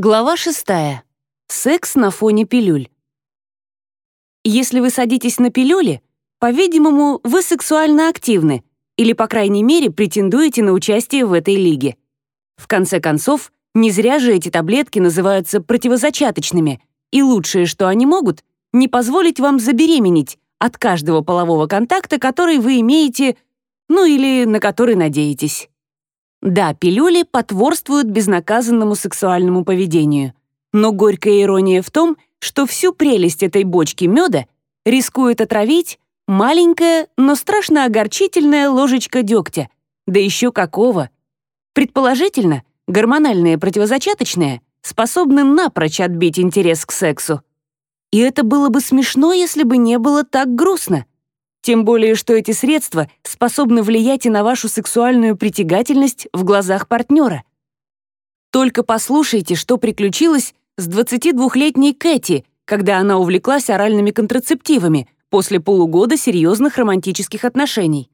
Глава шестая. Секс на фоне пилюль. Если вы садитесь на пилюли, по-видимому, вы сексуально активны или, по крайней мере, претендуете на участие в этой лиге. В конце концов, не зря же эти таблетки называются противозачаточными, и лучшее, что они могут, не позволить вам забеременеть от каждого полового контакта, который вы имеете, ну или на который надеетесь. Да, пилюли потворствуют безнаказанному сексуальному поведению. Но горькая ирония в том, что всю прелесть этой бочки меда рискует отравить маленькая, но страшно огорчительная ложечка дегтя. Да еще какого! Предположительно, гормональные противозачаточные способны напрочь отбить интерес к сексу. И это было бы смешно, если бы не было так грустно. Тем более, что эти средства способны влиять и на вашу сексуальную притягательность в глазах партнера. Только послушайте, что приключилось с 22-летней Кэти, когда она увлеклась оральными контрацептивами после полугода серьезных романтических отношений.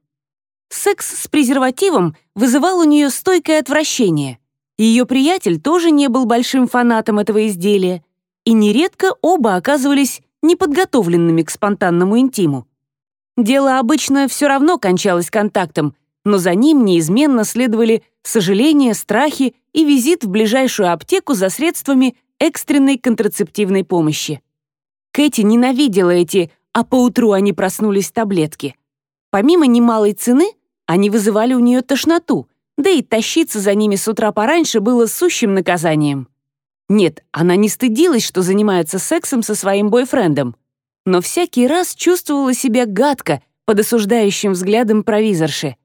Секс с презервативом вызывал у нее стойкое отвращение. Ее приятель тоже не был большим фанатом этого изделия, и нередко оба оказывались неподготовленными к спонтанному интиму. Дело обычно все равно кончалось контактом, но за ним неизменно следовали сожаления, страхи и визит в ближайшую аптеку за средствами экстренной контрацептивной помощи. Кэти ненавидела эти «а поутру они проснулись» таблетки. Помимо немалой цены, они вызывали у нее тошноту, да и тащиться за ними с утра пораньше было сущим наказанием. Нет, она не стыдилась, что занимается сексом со своим бойфрендом но всякий раз чувствовала себя гадко под осуждающим взглядом провизорши.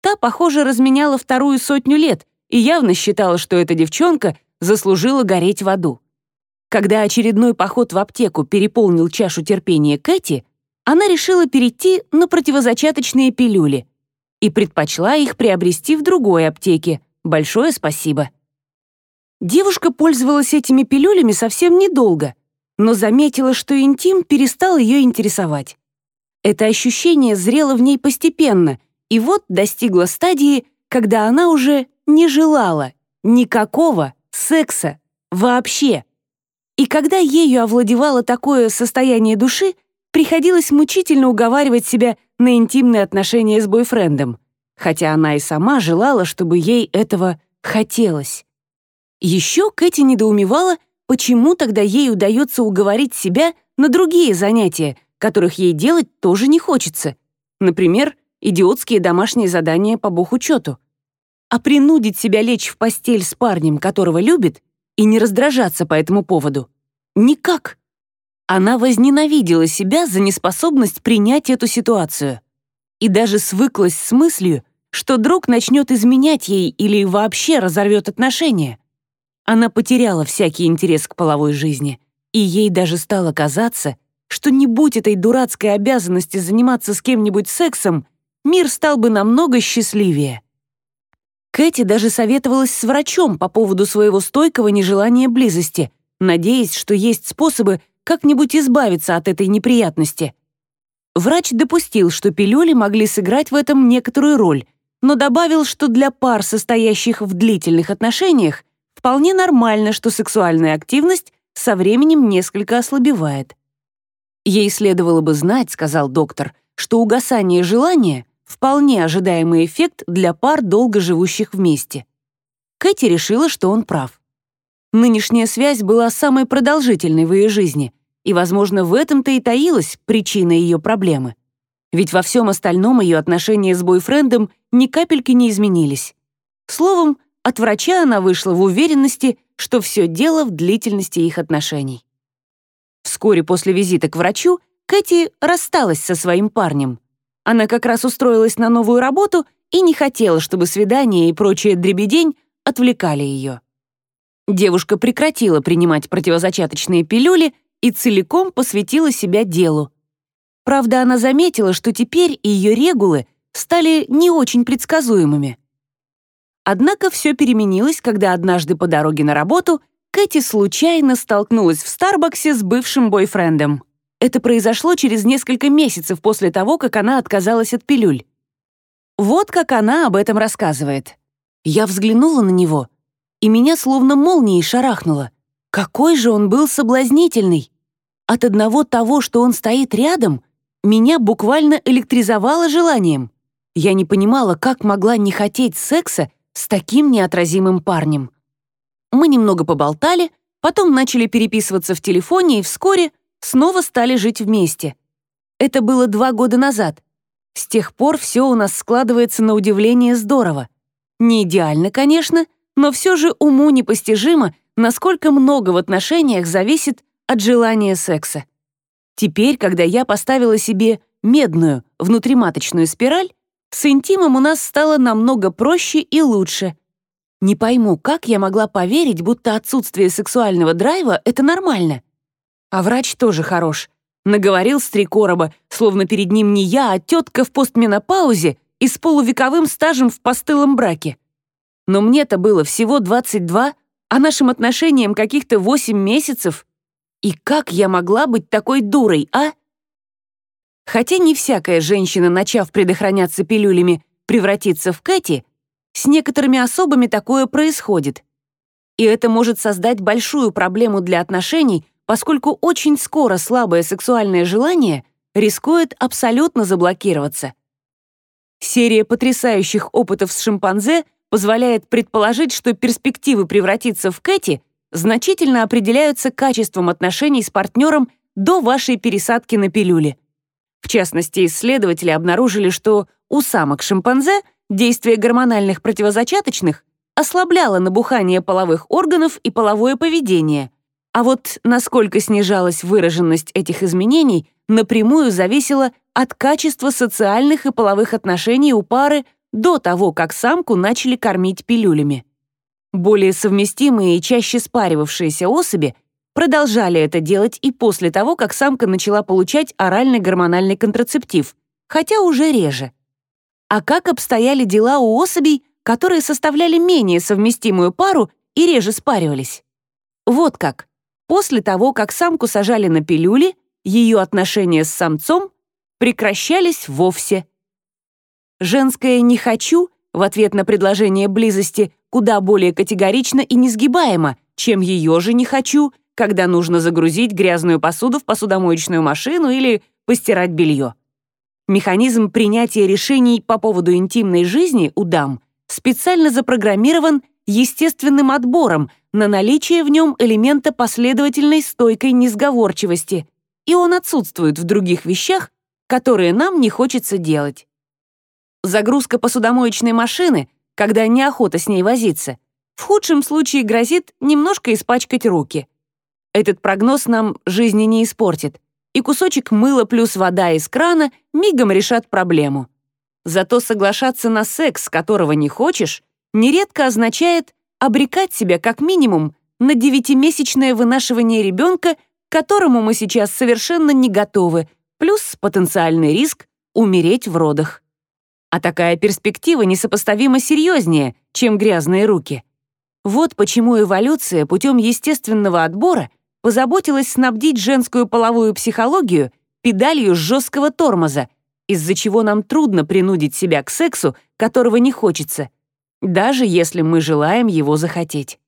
Та, похоже, разменяла вторую сотню лет и явно считала, что эта девчонка заслужила гореть в аду. Когда очередной поход в аптеку переполнил чашу терпения Кэти, она решила перейти на противозачаточные пилюли и предпочла их приобрести в другой аптеке. Большое спасибо. Девушка пользовалась этими пилюлями совсем недолго, но заметила, что интим перестал ее интересовать. Это ощущение зрело в ней постепенно, и вот достигло стадии, когда она уже не желала никакого секса вообще. И когда ею овладевало такое состояние души, приходилось мучительно уговаривать себя на интимные отношения с бойфрендом, хотя она и сама желала, чтобы ей этого хотелось. Еще Кэти недоумевала, Почему тогда ей удается уговорить себя на другие занятия, которых ей делать тоже не хочется? Например, идиотские домашние задания по бухучету. А принудить себя лечь в постель с парнем, которого любит, и не раздражаться по этому поводу? Никак. Она возненавидела себя за неспособность принять эту ситуацию. И даже свыклась с мыслью, что друг начнет изменять ей или вообще разорвет отношения. Она потеряла всякий интерес к половой жизни, и ей даже стало казаться, что не будь этой дурацкой обязанности заниматься с кем-нибудь сексом, мир стал бы намного счастливее. Кэти даже советовалась с врачом по поводу своего стойкого нежелания близости, надеясь, что есть способы как-нибудь избавиться от этой неприятности. Врач допустил, что пилюли могли сыграть в этом некоторую роль, но добавил, что для пар, состоящих в длительных отношениях, Вполне нормально, что сексуальная активность со временем несколько ослабевает. Ей следовало бы знать, сказал доктор, что угасание желания — вполне ожидаемый эффект для пар, долго живущих вместе. Кэти решила, что он прав. Нынешняя связь была самой продолжительной в ее жизни, и, возможно, в этом-то и таилась причина ее проблемы. Ведь во всем остальном ее отношения с бойфрендом ни капельки не изменились. Словом, от врача она вышла в уверенности, что все дело в длительности их отношений. Вскоре после визита к врачу Кэти рассталась со своим парнем. Она как раз устроилась на новую работу и не хотела, чтобы свидания и прочая дребедень отвлекали ее. Девушка прекратила принимать противозачаточные пилюли и целиком посвятила себя делу. Правда, она заметила, что теперь ее регулы стали не очень предсказуемыми. Однако все переменилось, когда однажды по дороге на работу Кэти случайно столкнулась в Старбаксе с бывшим бойфрендом. Это произошло через несколько месяцев после того, как она отказалась от пилюль. Вот как она об этом рассказывает. «Я взглянула на него, и меня словно молнией шарахнуло. какой же он был соблазнительный! От одного того, что он стоит рядом, меня буквально электризовало желанием. Я не понимала, как могла не хотеть секса с таким неотразимым парнем. Мы немного поболтали, потом начали переписываться в телефоне и вскоре снова стали жить вместе. Это было два года назад. С тех пор все у нас складывается на удивление здорово. Не идеально, конечно, но все же уму непостижимо, насколько много в отношениях зависит от желания секса. Теперь, когда я поставила себе медную внутриматочную спираль, с интимом у нас стало намного проще и лучше. Не пойму, как я могла поверить, будто отсутствие сексуального драйва — это нормально. А врач тоже хорош. Наговорил с три короба, словно перед ним не я, а тетка в постменопаузе и с полувековым стажем в постылом браке. Но мне-то было всего 22, а нашим отношениям каких-то 8 месяцев. И как я могла быть такой дурой, а? Хотя не всякая женщина, начав предохраняться пилюлями, превратится в Кэти, с некоторыми особами такое происходит. И это может создать большую проблему для отношений, поскольку очень скоро слабое сексуальное желание рискует абсолютно заблокироваться. Серия потрясающих опытов с шимпанзе позволяет предположить, что перспективы превратиться в Кэти значительно определяются качеством отношений с партнером до вашей пересадки на пилюли. В частности, исследователи обнаружили, что у самок-шимпанзе действие гормональных противозачаточных ослабляло набухание половых органов и половое поведение, а вот насколько снижалась выраженность этих изменений, напрямую зависело от качества социальных и половых отношений у пары до того, как самку начали кормить пилюлями. Более совместимые и чаще спаривавшиеся особи продолжали это делать и после того, как самка начала получать оральный гормональный контрацептив, хотя уже реже. А как обстояли дела у особей, которые составляли менее совместимую пару и реже спаривались? Вот как. После того, как самку сажали на пилюли, ее отношения с самцом прекращались вовсе. Женское «не хочу» в ответ на предложение близости куда более категорично и несгибаемо, чем ее же «не хочу», когда нужно загрузить грязную посуду в посудомоечную машину или постирать белье. Механизм принятия решений по поводу интимной жизни у дам специально запрограммирован естественным отбором на наличие в нем элемента последовательной стойкой несговорчивости, и он отсутствует в других вещах, которые нам не хочется делать. Загрузка посудомоечной машины, когда неохота с ней возиться, в худшем случае грозит немножко испачкать руки. Этот прогноз нам жизни не испортит, и кусочек мыла плюс вода из крана мигом решат проблему. Зато соглашаться на секс, которого не хочешь, нередко означает обрекать себя как минимум на девятимесячное вынашивание ребенка, к которому мы сейчас совершенно не готовы, плюс потенциальный риск умереть в родах. А такая перспектива несопоставимо серьезнее, чем грязные руки. Вот почему эволюция путем естественного отбора позаботилась снабдить женскую половую психологию педалью жесткого тормоза, из-за чего нам трудно принудить себя к сексу, которого не хочется, даже если мы желаем его захотеть.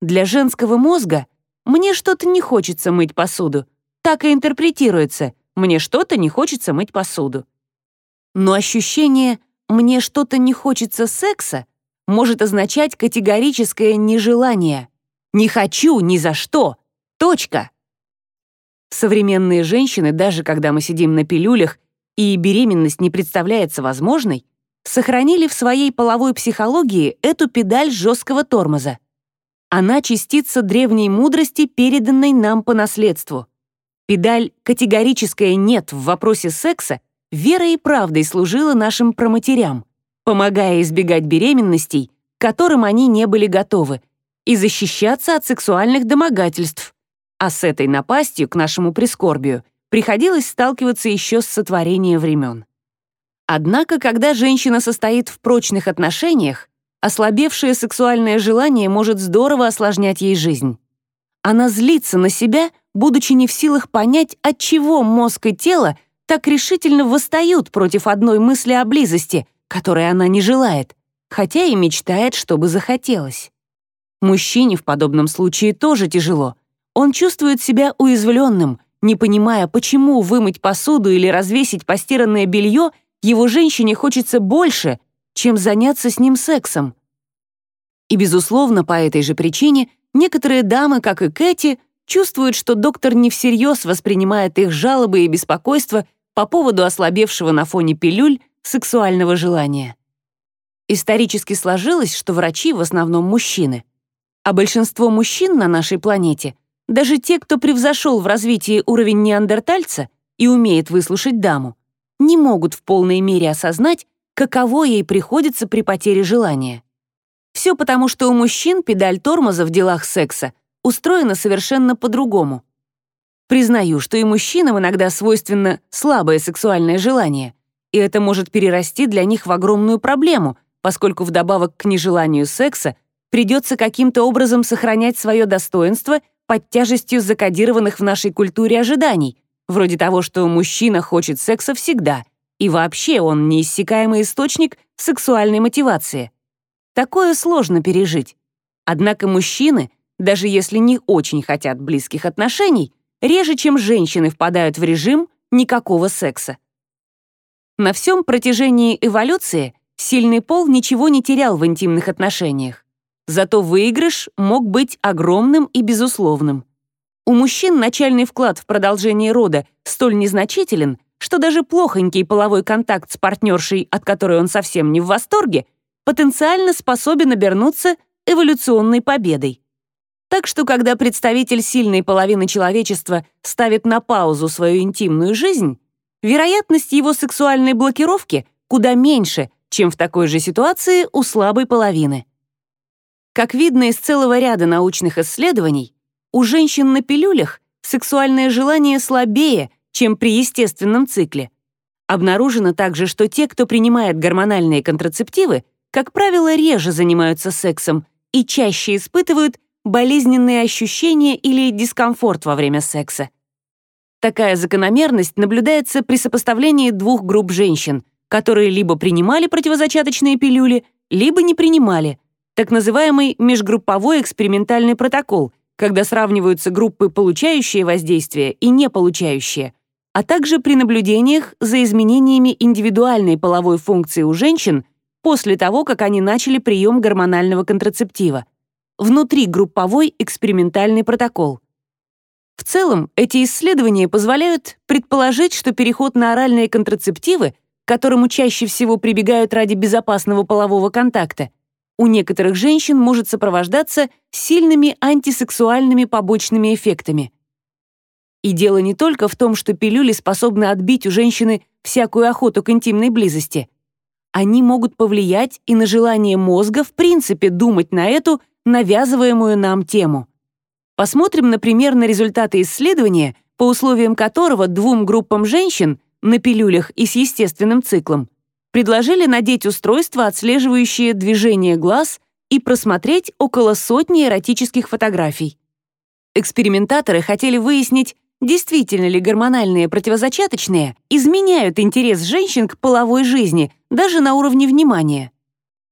Для женского мозга «мне что-то не хочется мыть посуду» так и интерпретируется «мне что-то не хочется мыть посуду». Но ощущение «мне что-то не хочется секса» может означать категорическое нежелание. «Не хочу ни за что», точка. Современные женщины, даже когда мы сидим на пилюлях и беременность не представляется возможной, сохранили в своей половой психологии эту педаль жесткого тормоза. Она частица древней мудрости, переданной нам по наследству. Педаль «категорическое нет» в вопросе секса верой и правдой служила нашим проматерям, помогая избегать беременностей, к которым они не были готовы, и защищаться от сексуальных домогательств. А с этой напастью к нашему прискорбию приходилось сталкиваться еще с сотворения времен. Однако, когда женщина состоит в прочных отношениях, ослабевшее сексуальное желание может здорово осложнять ей жизнь. Она злится на себя, будучи не в силах понять, от чего мозг и тело так решительно восстают против одной мысли о близости, которой она не желает, хотя и мечтает, чтобы захотелось. Мужчине в подобном случае тоже тяжело, Он чувствует себя уязвленным, не понимая, почему вымыть посуду или развесить постиранное белье его женщине хочется больше, чем заняться с ним сексом. И, безусловно, по этой же причине некоторые дамы, как и Кэти, чувствуют, что доктор не всерьез воспринимает их жалобы и беспокойства по поводу ослабевшего на фоне пилюль сексуального желания. Исторически сложилось, что врачи в основном мужчины. А большинство мужчин на нашей планете, даже те, кто превзошел в развитии уровень неандертальца и умеет выслушать даму, не могут в полной мере осознать, каково ей приходится при потере желания. Все потому, что у мужчин педаль тормоза в делах секса устроена совершенно по-другому. Признаю, что и мужчинам иногда свойственно слабое сексуальное желание, и это может перерасти для них в огромную проблему, поскольку вдобавок к нежеланию секса придется каким-то образом сохранять свое достоинство под тяжестью закодированных в нашей культуре ожиданий, вроде того, что мужчина хочет секса всегда, и вообще он неиссякаемый источник сексуальной мотивации. Такое сложно пережить. Однако мужчины, даже если не очень хотят близких отношений, реже, чем женщины впадают в режим никакого секса. На всем протяжении эволюции Сильный пол ничего не терял в интимных отношениях. Зато выигрыш мог быть огромным и безусловным. У мужчин начальный вклад в продолжение рода столь незначителен, что даже плохонький половой контакт с партнершей, от которой он совсем не в восторге, потенциально способен обернуться эволюционной победой. Так что, когда представитель сильной половины человечества ставит на паузу свою интимную жизнь, вероятность его сексуальной блокировки куда меньше, чем в такой же ситуации у слабой половины. Как видно из целого ряда научных исследований, у женщин на пилюлях сексуальное желание слабее, чем при естественном цикле. Обнаружено также, что те, кто принимает гормональные контрацептивы, как правило, реже занимаются сексом и чаще испытывают болезненные ощущения или дискомфорт во время секса. Такая закономерность наблюдается при сопоставлении двух групп женщин, которые либо принимали противозачаточные пилюли, либо не принимали, так называемый межгрупповой экспериментальный протокол, когда сравниваются группы, получающие воздействие и не получающие, а также при наблюдениях за изменениями индивидуальной половой функции у женщин после того, как они начали прием гормонального контрацептива. Внутригрупповой экспериментальный протокол. В целом, эти исследования позволяют предположить, что переход на оральные контрацептивы к которому чаще всего прибегают ради безопасного полового контакта, у некоторых женщин может сопровождаться сильными антисексуальными побочными эффектами. И дело не только в том, что пилюли способны отбить у женщины всякую охоту к интимной близости. Они могут повлиять и на желание мозга в принципе думать на эту навязываемую нам тему. Посмотрим, например, на результаты исследования, по условиям которого двум группам женщин на пилюлях и с естественным циклом, предложили надеть устройство, отслеживающее движение глаз, и просмотреть около сотни эротических фотографий. Экспериментаторы хотели выяснить, действительно ли гормональные противозачаточные изменяют интерес женщин к половой жизни даже на уровне внимания.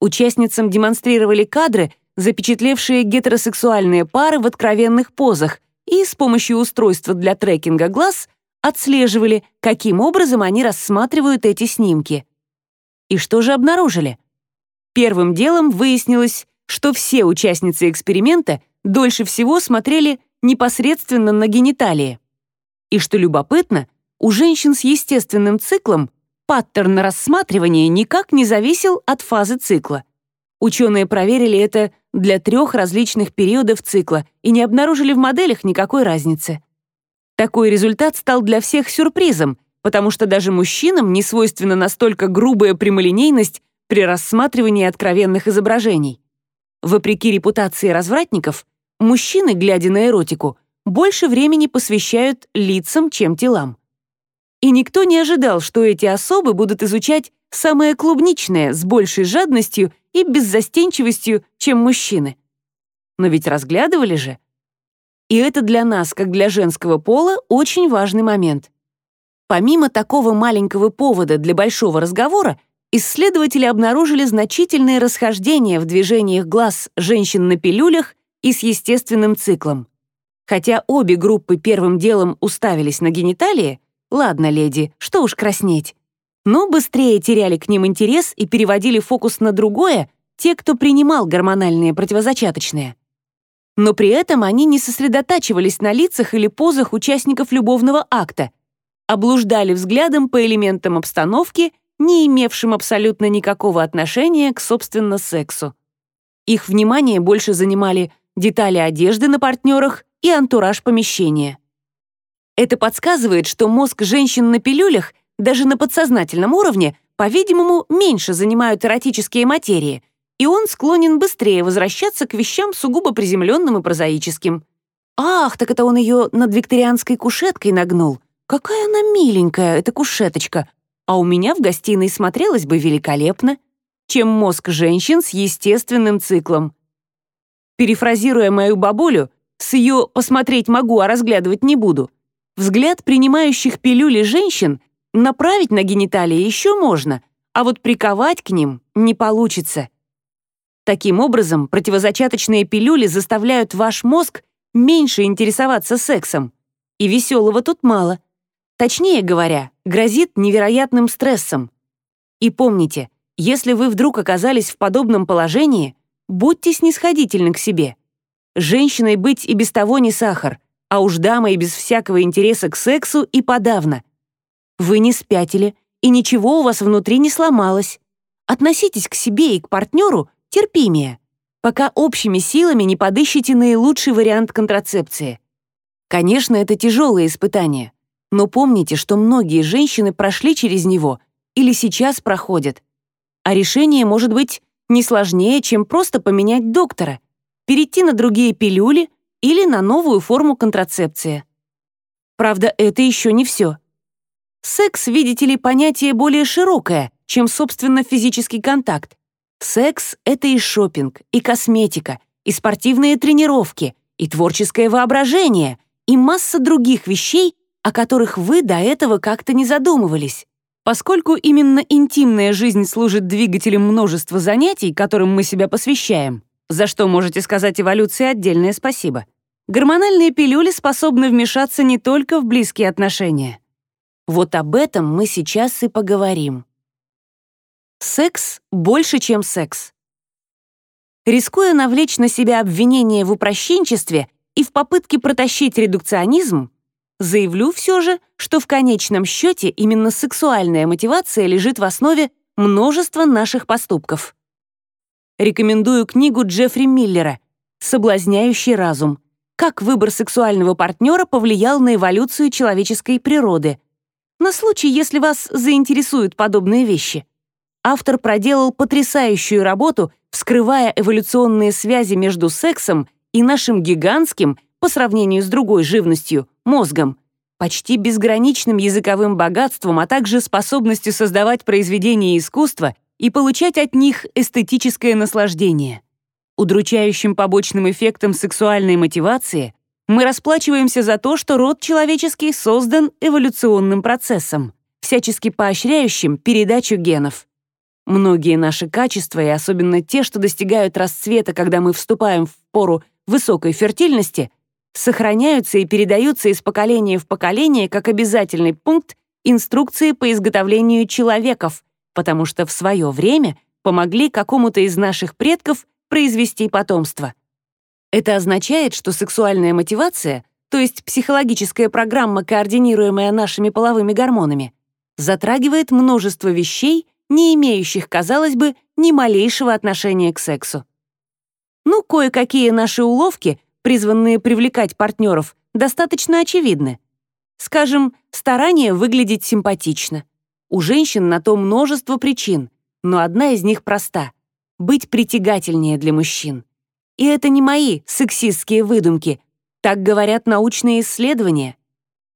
Участницам демонстрировали кадры, запечатлевшие гетеросексуальные пары в откровенных позах, и с помощью устройства для трекинга глаз отслеживали, каким образом они рассматривают эти снимки. И что же обнаружили? Первым делом выяснилось, что все участницы эксперимента дольше всего смотрели непосредственно на гениталии. И что любопытно, у женщин с естественным циклом паттерн рассматривания никак не зависел от фазы цикла. Ученые проверили это для трех различных периодов цикла и не обнаружили в моделях никакой разницы. Такой результат стал для всех сюрпризом, потому что даже мужчинам не свойственна настолько грубая прямолинейность при рассматривании откровенных изображений. Вопреки репутации развратников, мужчины, глядя на эротику, больше времени посвящают лицам, чем телам. И никто не ожидал, что эти особы будут изучать самое клубничное с большей жадностью и беззастенчивостью, чем мужчины. Но ведь разглядывали же. И это для нас, как для женского пола, очень важный момент. Помимо такого маленького повода для большого разговора, исследователи обнаружили значительные расхождения в движениях глаз женщин на пилюлях и с естественным циклом. Хотя обе группы первым делом уставились на гениталии, ладно, леди, что уж краснеть, но быстрее теряли к ним интерес и переводили фокус на другое те, кто принимал гормональные противозачаточные. Но при этом они не сосредотачивались на лицах или позах участников любовного акта, облуждали взглядом по элементам обстановки, не имевшим абсолютно никакого отношения к, собственно, сексу. Их внимание больше занимали детали одежды на партнерах и антураж помещения. Это подсказывает, что мозг женщин на пилюлях даже на подсознательном уровне, по-видимому, меньше занимают эротические материи, и он склонен быстрее возвращаться к вещам сугубо приземленным и прозаическим. Ах, так это он ее над викторианской кушеткой нагнул. Какая она миленькая, эта кушеточка. А у меня в гостиной смотрелась бы великолепно, чем мозг женщин с естественным циклом. Перефразируя мою бабулю, с ее «посмотреть могу, а разглядывать не буду», взгляд принимающих пилюли женщин направить на гениталии еще можно, а вот приковать к ним не получится. Таким образом, противозачаточные пилюли заставляют ваш мозг меньше интересоваться сексом. И веселого тут мало. Точнее говоря, грозит невероятным стрессом. И помните, если вы вдруг оказались в подобном положении, будьте снисходительны к себе. Женщиной быть и без того не сахар, а уж дамой без всякого интереса к сексу и подавно. Вы не спятили, и ничего у вас внутри не сломалось. Относитесь к себе и к партнеру терпимее, пока общими силами не подыщете наилучший вариант контрацепции. Конечно, это тяжелое испытание, но помните, что многие женщины прошли через него или сейчас проходят. А решение может быть не сложнее, чем просто поменять доктора, перейти на другие пилюли или на новую форму контрацепции. Правда, это еще не все. Секс, видите ли, понятие более широкое, чем, собственно, физический контакт. Секс — это и шопинг, и косметика, и спортивные тренировки, и творческое воображение, и масса других вещей, о которых вы до этого как-то не задумывались. Поскольку именно интимная жизнь служит двигателем множества занятий, которым мы себя посвящаем, за что можете сказать эволюции отдельное спасибо, гормональные пилюли способны вмешаться не только в близкие отношения. Вот об этом мы сейчас и поговорим. Секс больше, чем секс. Рискуя навлечь на себя обвинение в упрощенчестве и в попытке протащить редукционизм, заявлю все же, что в конечном счете именно сексуальная мотивация лежит в основе множества наших поступков. Рекомендую книгу Джеффри Миллера «Соблазняющий разум. Как выбор сексуального партнера повлиял на эволюцию человеческой природы», на случай, если вас заинтересуют подобные вещи автор проделал потрясающую работу, вскрывая эволюционные связи между сексом и нашим гигантским, по сравнению с другой живностью, мозгом, почти безграничным языковым богатством, а также способностью создавать произведения искусства и получать от них эстетическое наслаждение. Удручающим побочным эффектом сексуальной мотивации мы расплачиваемся за то, что род человеческий создан эволюционным процессом, всячески поощряющим передачу генов. Многие наши качества, и особенно те, что достигают расцвета, когда мы вступаем в пору высокой фертильности, сохраняются и передаются из поколения в поколение как обязательный пункт инструкции по изготовлению человеков, потому что в свое время помогли какому-то из наших предков произвести потомство. Это означает, что сексуальная мотивация, то есть психологическая программа, координируемая нашими половыми гормонами, затрагивает множество вещей, не имеющих, казалось бы, ни малейшего отношения к сексу. Ну, кое-какие наши уловки, призванные привлекать партнеров, достаточно очевидны. Скажем, старание выглядеть симпатично. У женщин на то множество причин, но одна из них проста — быть притягательнее для мужчин. И это не мои сексистские выдумки, так говорят научные исследования.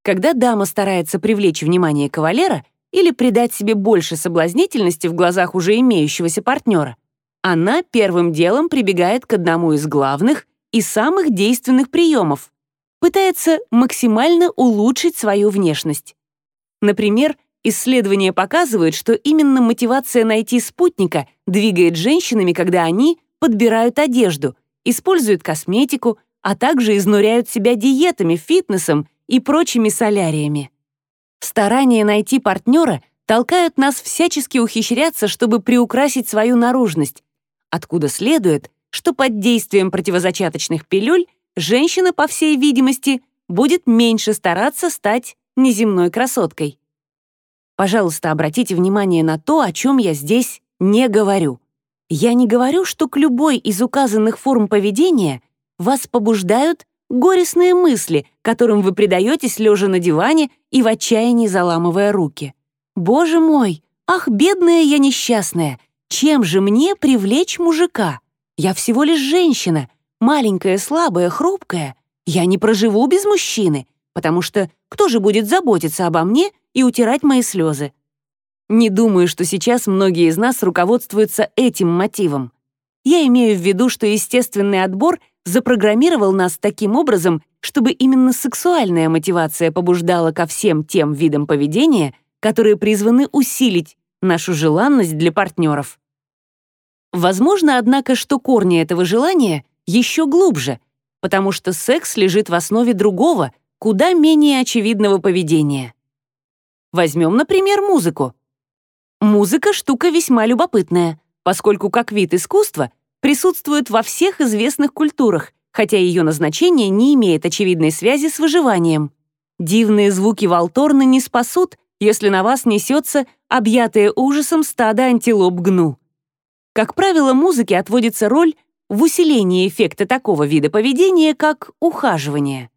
Когда дама старается привлечь внимание кавалера — или придать себе больше соблазнительности в глазах уже имеющегося партнера, она первым делом прибегает к одному из главных и самых действенных приемов — пытается максимально улучшить свою внешность. Например, исследования показывают, что именно мотивация найти спутника двигает женщинами, когда они подбирают одежду, используют косметику, а также изнуряют себя диетами, фитнесом и прочими соляриями. Старания найти партнера толкают нас всячески ухищряться, чтобы приукрасить свою наружность, откуда следует, что под действием противозачаточных пилюль женщина, по всей видимости, будет меньше стараться стать неземной красоткой. Пожалуйста, обратите внимание на то, о чем я здесь не говорю. Я не говорю, что к любой из указанных форм поведения вас побуждают горестные мысли, которым вы предаетесь лежа на диване и в отчаянии заламывая руки. Боже мой, ах, бедная я несчастная, чем же мне привлечь мужика? Я всего лишь женщина, маленькая, слабая, хрупкая. Я не проживу без мужчины, потому что кто же будет заботиться обо мне и утирать мои слезы? Не думаю, что сейчас многие из нас руководствуются этим мотивом. Я имею в виду, что естественный отбор запрограммировал нас таким образом, чтобы именно сексуальная мотивация побуждала ко всем тем видам поведения, которые призваны усилить нашу желанность для партнеров. Возможно, однако, что корни этого желания еще глубже, потому что секс лежит в основе другого, куда менее очевидного поведения. Возьмем, например, музыку. Музыка — штука весьма любопытная, поскольку как вид искусства присутствует во всех известных культурах, хотя ее назначение не имеет очевидной связи с выживанием. Дивные звуки валторны не спасут, если на вас несется объятое ужасом стадо антилоп гну. Как правило, музыке отводится роль в усилении эффекта такого вида поведения, как ухаживание.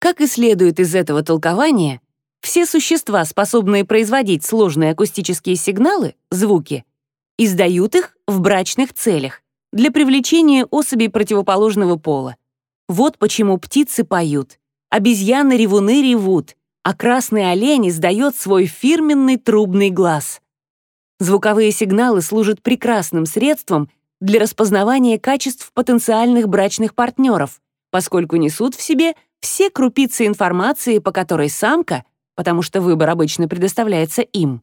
Как и следует из этого толкования, все существа, способные производить сложные акустические сигналы, звуки, издают их в брачных целях для привлечения особей противоположного пола. Вот почему птицы поют, обезьяны-ревуны ревут, а красный олень издает свой фирменный трубный глаз. Звуковые сигналы служат прекрасным средством для распознавания качеств потенциальных брачных партнеров, поскольку несут в себе все крупицы информации, по которой самка — потому что выбор обычно предоставляется им,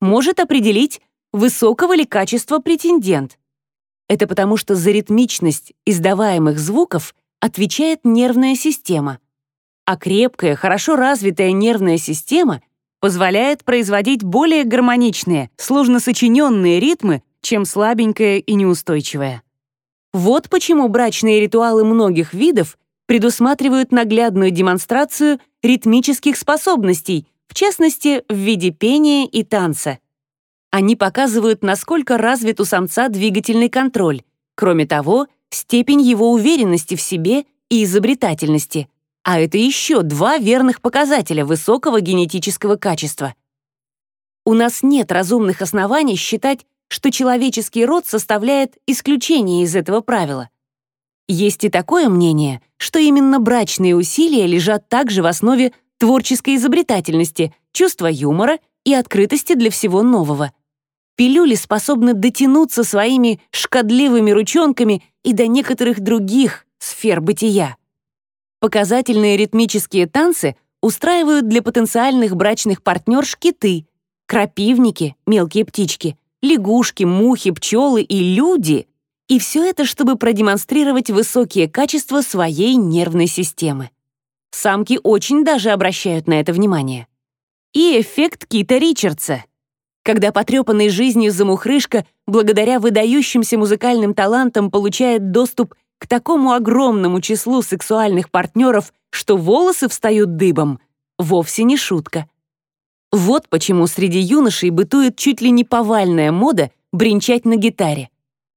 может определить, высокого ли качества претендент. Это потому что за ритмичность издаваемых звуков отвечает нервная система, а крепкая, хорошо развитая нервная система позволяет производить более гармоничные, сложно сочиненные ритмы, чем слабенькая и неустойчивая. Вот почему брачные ритуалы многих видов предусматривают наглядную демонстрацию ритмических способностей, в частности, в виде пения и танца. Они показывают, насколько развит у самца двигательный контроль, кроме того, степень его уверенности в себе и изобретательности. А это еще два верных показателя высокого генетического качества. У нас нет разумных оснований считать, что человеческий род составляет исключение из этого правила. Есть и такое мнение, что именно брачные усилия лежат также в основе творческой изобретательности, чувства юмора и открытости для всего нового. Пилюли способны дотянуться своими шкодливыми ручонками и до некоторых других сфер бытия. Показательные ритмические танцы устраивают для потенциальных брачных партнерш киты, крапивники, мелкие птички, лягушки, мухи, пчелы и люди — и все это, чтобы продемонстрировать высокие качества своей нервной системы. Самки очень даже обращают на это внимание. И эффект Кита Ричардса. Когда потрепанный жизнью замухрышка благодаря выдающимся музыкальным талантам получает доступ к такому огромному числу сексуальных партнеров, что волосы встают дыбом, вовсе не шутка. Вот почему среди юношей бытует чуть ли не повальная мода бренчать на гитаре.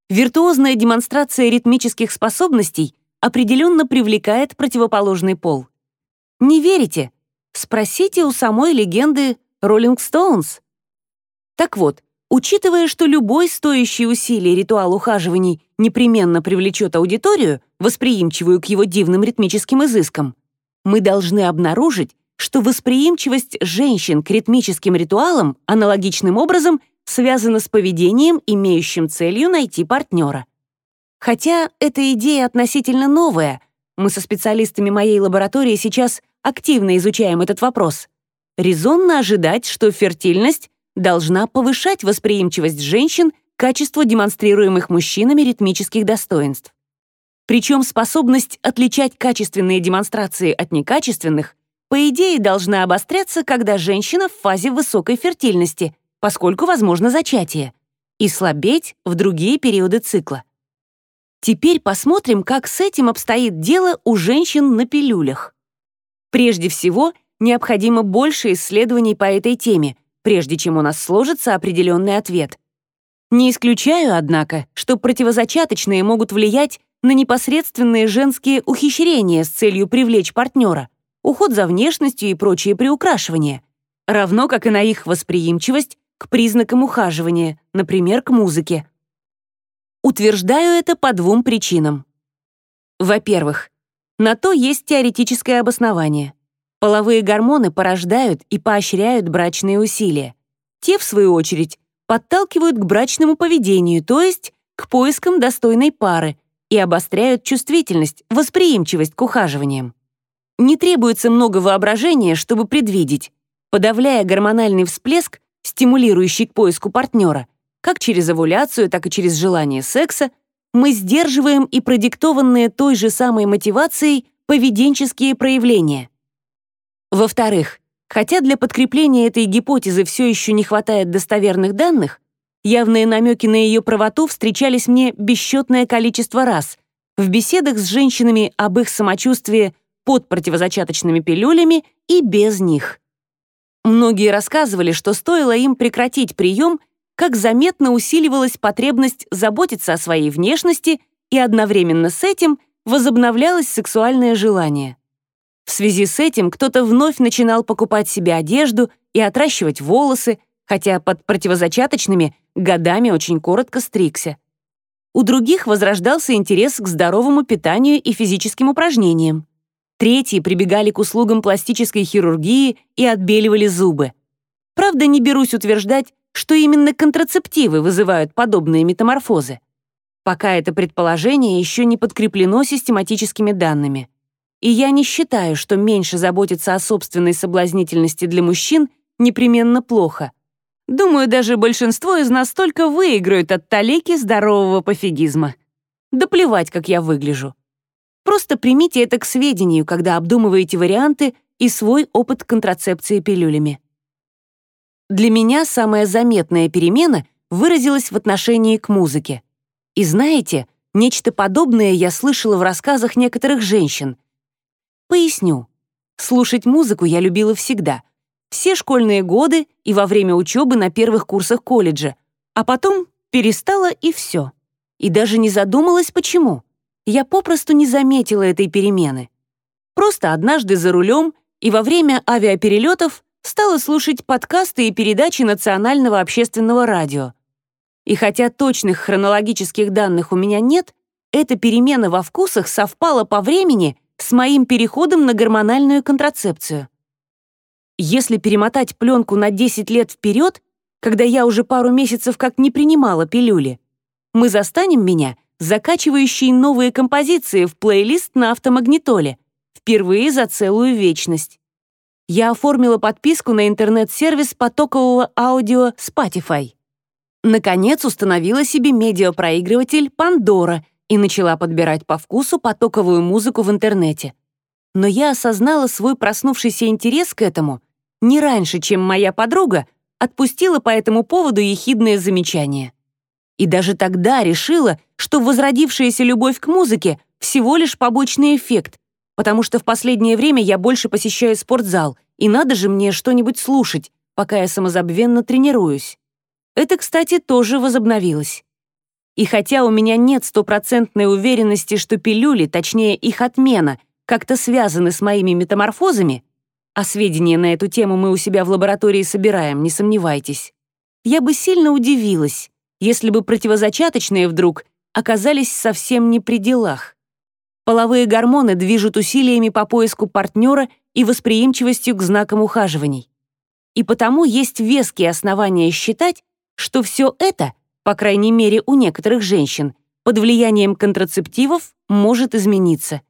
Виртуозная демонстрация ритмических способностей определенно привлекает противоположный пол. Не верите? Спросите у самой легенды Роллинг Стоунс. Так вот, учитывая, что любой стоящий усилий ритуал ухаживаний непременно привлечет аудиторию, восприимчивую к его дивным ритмическим изыскам, мы должны обнаружить, что восприимчивость женщин к ритмическим ритуалам аналогичным образом связано с поведением, имеющим целью найти партнера. Хотя эта идея относительно новая, мы со специалистами моей лаборатории сейчас активно изучаем этот вопрос. Резонно ожидать, что фертильность должна повышать восприимчивость женщин к качеству демонстрируемых мужчинами ритмических достоинств. Причем способность отличать качественные демонстрации от некачественных, по идее, должна обостряться, когда женщина в фазе высокой фертильности, поскольку возможно зачатие, и слабеть в другие периоды цикла. Теперь посмотрим, как с этим обстоит дело у женщин на пилюлях. Прежде всего, необходимо больше исследований по этой теме, прежде чем у нас сложится определенный ответ. Не исключаю, однако, что противозачаточные могут влиять на непосредственные женские ухищрения с целью привлечь партнера, уход за внешностью и прочие приукрашивания, равно как и на их восприимчивость к признакам ухаживания, например, к музыке. Утверждаю это по двум причинам. Во-первых, на то есть теоретическое обоснование. Половые гормоны порождают и поощряют брачные усилия. Те, в свою очередь, подталкивают к брачному поведению, то есть к поискам достойной пары, и обостряют чувствительность, восприимчивость к ухаживаниям. Не требуется много воображения, чтобы предвидеть. Подавляя гормональный всплеск, стимулирующий к поиску партнера, как через овуляцию, так и через желание секса, мы сдерживаем и продиктованные той же самой мотивацией поведенческие проявления. Во-вторых, хотя для подкрепления этой гипотезы все еще не хватает достоверных данных, Явные намеки на ее правоту встречались мне бесчетное количество раз в беседах с женщинами об их самочувствии под противозачаточными пилюлями и без них. Многие рассказывали, что стоило им прекратить прием, как заметно усиливалась потребность заботиться о своей внешности и одновременно с этим возобновлялось сексуальное желание. В связи с этим кто-то вновь начинал покупать себе одежду и отращивать волосы, хотя под противозачаточными годами очень коротко стригся. У других возрождался интерес к здоровому питанию и физическим упражнениям. Третьи прибегали к услугам пластической хирургии и отбеливали зубы. Правда, не берусь утверждать, что именно контрацептивы вызывают подобные метаморфозы. Пока это предположение еще не подкреплено систематическими данными. И я не считаю, что меньше заботиться о собственной соблазнительности для мужчин непременно плохо — Думаю, даже большинство из нас только выиграют от талики здорового пофигизма. Да плевать, как я выгляжу. Просто примите это к сведению, когда обдумываете варианты и свой опыт контрацепции пилюлями. Для меня самая заметная перемена выразилась в отношении к музыке. И знаете, нечто подобное я слышала в рассказах некоторых женщин. Поясню. Слушать музыку я любила всегда — все школьные годы и во время учебы на первых курсах колледжа, а потом перестала и все. И даже не задумалась, почему. Я попросту не заметила этой перемены. Просто однажды за рулем и во время авиаперелетов стала слушать подкасты и передачи Национального общественного радио. И хотя точных хронологических данных у меня нет, эта перемена во вкусах совпала по времени с моим переходом на гормональную контрацепцию. Если перемотать пленку на 10 лет вперед, когда я уже пару месяцев как не принимала пилюли, мы застанем меня, закачивающие новые композиции в плейлист на автомагнитоле, впервые за целую вечность. Я оформила подписку на интернет-сервис потокового аудио Spotify. Наконец установила себе медиапроигрыватель Pandora и начала подбирать по вкусу потоковую музыку в интернете. Но я осознала свой проснувшийся интерес к этому не раньше, чем моя подруга отпустила по этому поводу ехидное замечание. И даже тогда решила, что возродившаяся любовь к музыке всего лишь побочный эффект, потому что в последнее время я больше посещаю спортзал, и надо же мне что-нибудь слушать, пока я самозабвенно тренируюсь. Это, кстати, тоже возобновилось. И хотя у меня нет стопроцентной уверенности, что пилюли, точнее их отмена, как-то связаны с моими метаморфозами, а сведения на эту тему мы у себя в лаборатории собираем, не сомневайтесь. Я бы сильно удивилась, если бы противозачаточные вдруг оказались совсем не при делах. Половые гормоны движут усилиями по поиску партнера и восприимчивостью к знакам ухаживаний. И потому есть веские основания считать, что все это, по крайней мере у некоторых женщин, под влиянием контрацептивов может измениться.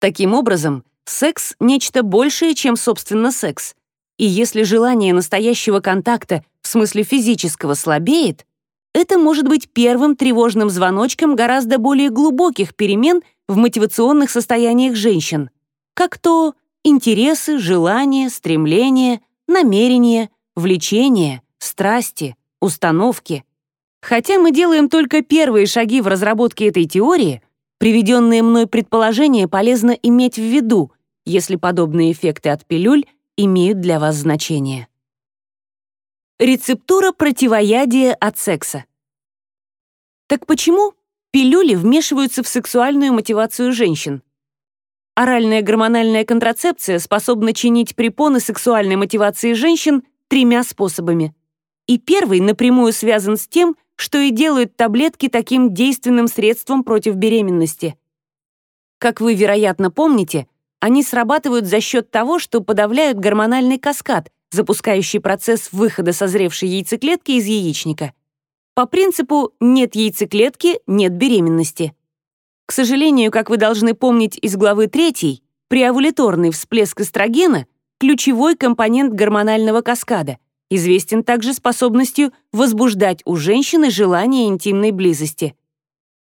Таким образом, Секс — нечто большее, чем, собственно, секс. И если желание настоящего контакта, в смысле физического, слабеет, это может быть первым тревожным звоночком гораздо более глубоких перемен в мотивационных состояниях женщин, как то интересы, желания, стремления, намерения, влечения, страсти, установки. Хотя мы делаем только первые шаги в разработке этой теории, приведенные мной предположения полезно иметь в виду, если подобные эффекты от пилюль имеют для вас значение. Рецептура противоядия от секса. Так почему пилюли вмешиваются в сексуальную мотивацию женщин? Оральная гормональная контрацепция способна чинить препоны сексуальной мотивации женщин тремя способами. И первый напрямую связан с тем, что и делают таблетки таким действенным средством против беременности. Как вы, вероятно, помните, они срабатывают за счет того, что подавляют гормональный каскад, запускающий процесс выхода созревшей яйцеклетки из яичника. По принципу «нет яйцеклетки, нет беременности». К сожалению, как вы должны помнить из главы 3, преовуляторный всплеск эстрогена — ключевой компонент гормонального каскада, известен также способностью возбуждать у женщины желание интимной близости.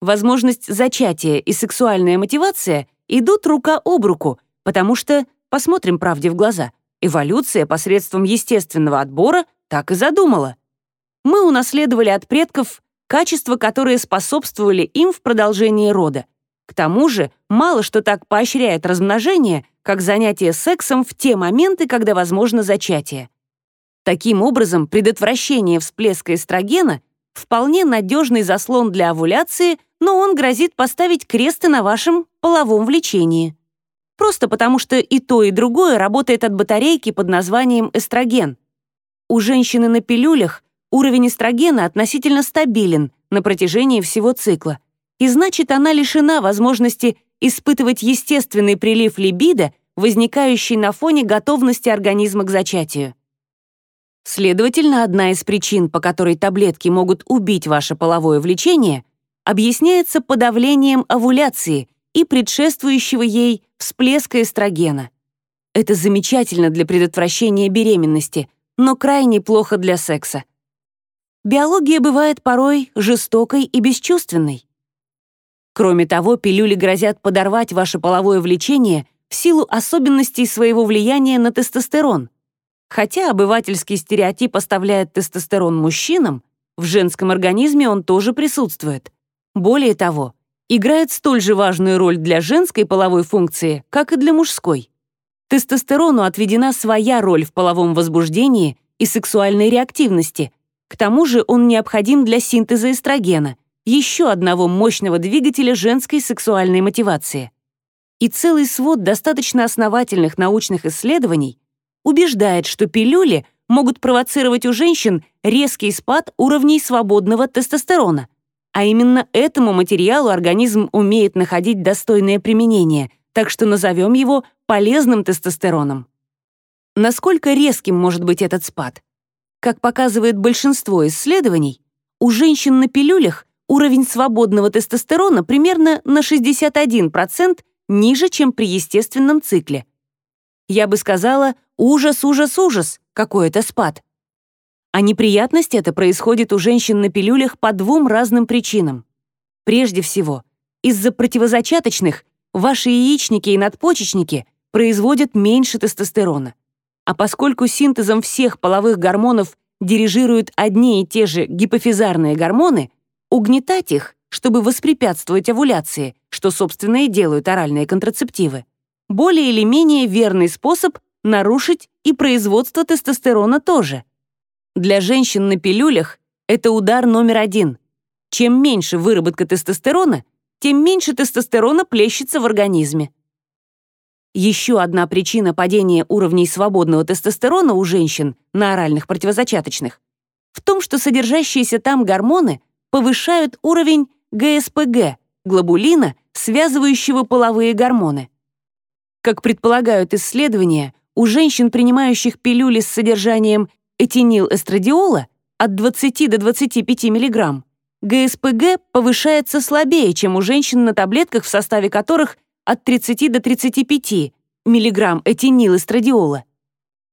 Возможность зачатия и сексуальная мотивация идут рука об руку, потому что, посмотрим правде в глаза, эволюция посредством естественного отбора так и задумала. Мы унаследовали от предков качества, которые способствовали им в продолжении рода. К тому же, мало что так поощряет размножение, как занятие сексом в те моменты, когда возможно зачатие. Таким образом, предотвращение всплеска эстрогена — вполне надежный заслон для овуляции, но он грозит поставить кресты на вашем половом влечении. Просто потому, что и то, и другое работает от батарейки под названием эстроген. У женщины на пилюлях уровень эстрогена относительно стабилен на протяжении всего цикла, и значит, она лишена возможности испытывать естественный прилив либидо, возникающий на фоне готовности организма к зачатию. Следовательно, одна из причин, по которой таблетки могут убить ваше половое влечение, объясняется подавлением овуляции и предшествующего ей всплеска эстрогена. Это замечательно для предотвращения беременности, но крайне плохо для секса. Биология бывает порой жестокой и бесчувственной. Кроме того, пилюли грозят подорвать ваше половое влечение в силу особенностей своего влияния на тестостерон. Хотя обывательский стереотип оставляет тестостерон мужчинам, в женском организме он тоже присутствует. Более того, играет столь же важную роль для женской половой функции, как и для мужской. Тестостерону отведена своя роль в половом возбуждении и сексуальной реактивности. К тому же он необходим для синтеза эстрогена, еще одного мощного двигателя женской сексуальной мотивации. И целый свод достаточно основательных научных исследований убеждает, что пилюли могут провоцировать у женщин резкий спад уровней свободного тестостерона – а именно этому материалу организм умеет находить достойное применение, так что назовем его полезным тестостероном. Насколько резким может быть этот спад? Как показывает большинство исследований, у женщин на пилюлях уровень свободного тестостерона примерно на 61% ниже, чем при естественном цикле. Я бы сказала, ужас, ужас, ужас, какой это спад. А неприятность это происходит у женщин на пилюлях по двум разным причинам. Прежде всего, из-за противозачаточных ваши яичники и надпочечники производят меньше тестостерона. А поскольку синтезом всех половых гормонов дирижируют одни и те же гипофизарные гормоны, угнетать их, чтобы воспрепятствовать овуляции, что, собственно, и делают оральные контрацептивы, более или менее верный способ нарушить и производство тестостерона тоже. Для женщин на пилюлях это удар номер один. Чем меньше выработка тестостерона, тем меньше тестостерона плещется в организме. Еще одна причина падения уровней свободного тестостерона у женщин на оральных противозачаточных в том, что содержащиеся там гормоны повышают уровень ГСПГ, глобулина, связывающего половые гормоны. Как предполагают исследования, у женщин, принимающих пилюли с содержанием этинилэстрадиола от 20 до 25 мг, ГСПГ повышается слабее, чем у женщин на таблетках, в составе которых от 30 до 35 мг этинилэстрадиола.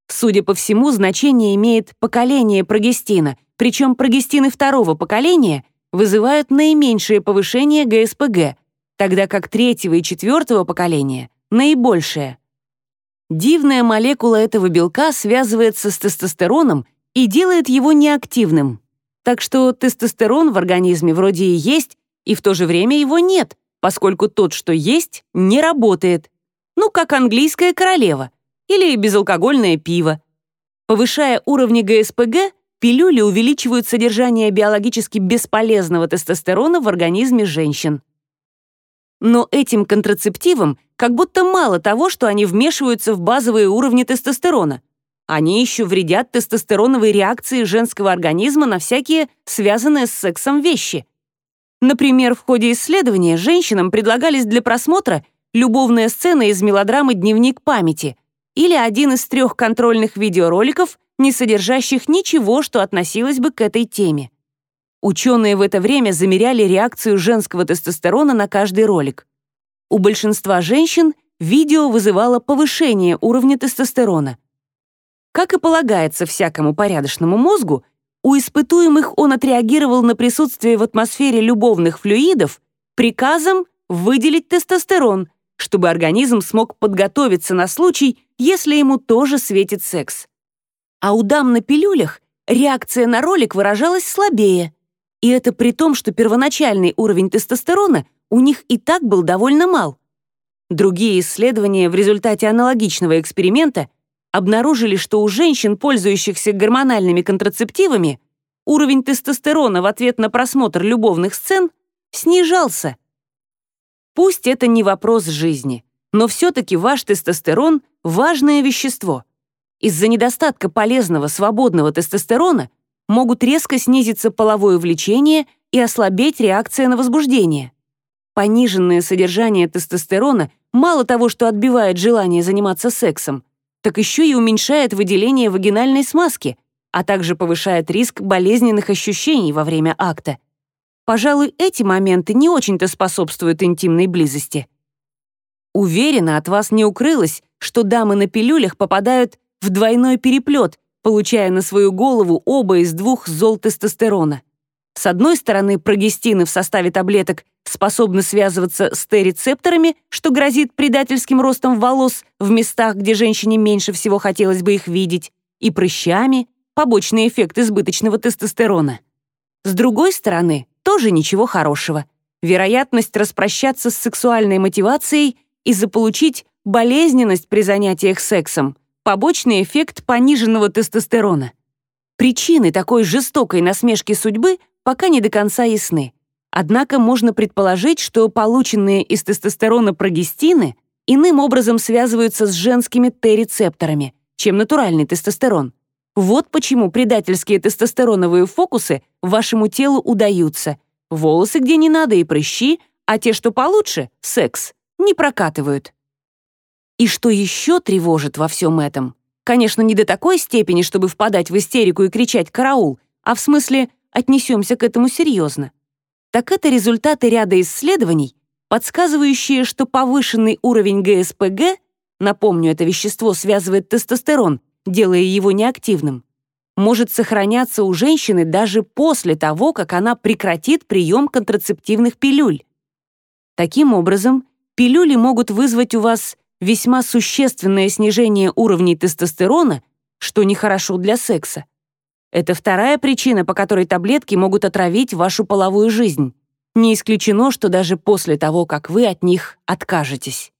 Судя по всему, значение имеет поколение прогестина, Причем прогестины второго поколения вызывают наименьшее повышение ГСПГ, тогда как третьего и четвертого поколения — наибольшее. Дивная молекула этого белка связывается с тестостероном и делает его неактивным. Так что тестостерон в организме вроде и есть, и в то же время его нет, поскольку тот, что есть, не работает. Ну, как английская королева или безалкогольное пиво. Повышая уровни ГСПГ, пилюли увеличивают содержание биологически бесполезного тестостерона в организме женщин. Но этим контрацептивам как будто мало того, что они вмешиваются в базовые уровни тестостерона. Они еще вредят тестостероновой реакции женского организма на всякие связанные с сексом вещи. Например, в ходе исследования женщинам предлагались для просмотра любовная сцена из мелодрамы «Дневник памяти» или один из трех контрольных видеороликов, не содержащих ничего, что относилось бы к этой теме. Ученые в это время замеряли реакцию женского тестостерона на каждый ролик. У большинства женщин видео вызывало повышение уровня тестостерона. Как и полагается всякому порядочному мозгу, у испытуемых он отреагировал на присутствие в атмосфере любовных флюидов приказом выделить тестостерон, чтобы организм смог подготовиться на случай, если ему тоже светит секс. А у дам на пилюлях реакция на ролик выражалась слабее. И это при том, что первоначальный уровень тестостерона у них и так был довольно мал. Другие исследования в результате аналогичного эксперимента обнаружили, что у женщин, пользующихся гормональными контрацептивами, уровень тестостерона в ответ на просмотр любовных сцен снижался. Пусть это не вопрос жизни, но все-таки ваш тестостерон — важное вещество. Из-за недостатка полезного свободного тестостерона могут резко снизиться половое влечение и ослабеть реакция на возбуждение. Пониженное содержание тестостерона мало того, что отбивает желание заниматься сексом, так еще и уменьшает выделение вагинальной смазки, а также повышает риск болезненных ощущений во время акта. Пожалуй, эти моменты не очень-то способствуют интимной близости. Уверена, от вас не укрылось, что дамы на пилюлях попадают в двойной переплет, получая на свою голову оба из двух зол тестостерона. С одной стороны, прогестины в составе таблеток способны связываться с Т-рецепторами, что грозит предательским ростом волос в местах, где женщине меньше всего хотелось бы их видеть, и прыщами, побочный эффект избыточного тестостерона. С другой стороны, тоже ничего хорошего. Вероятность распрощаться с сексуальной мотивацией и заполучить болезненность при занятиях сексом, побочный эффект пониженного тестостерона. Причины такой жестокой насмешки судьбы пока не до конца ясны. Однако можно предположить, что полученные из тестостерона прогестины иным образом связываются с женскими Т-рецепторами, чем натуральный тестостерон. Вот почему предательские тестостероновые фокусы вашему телу удаются. Волосы где не надо и прыщи, а те, что получше, секс, не прокатывают. И что еще тревожит во всем этом? Конечно, не до такой степени, чтобы впадать в истерику и кричать «караул», а в смысле отнесемся к этому серьезно, так это результаты ряда исследований, подсказывающие, что повышенный уровень ГСПГ, напомню, это вещество связывает тестостерон, делая его неактивным, может сохраняться у женщины даже после того, как она прекратит прием контрацептивных пилюль. Таким образом, пилюли могут вызвать у вас весьма существенное снижение уровней тестостерона, что нехорошо для секса. Это вторая причина, по которой таблетки могут отравить вашу половую жизнь. Не исключено, что даже после того, как вы от них откажетесь.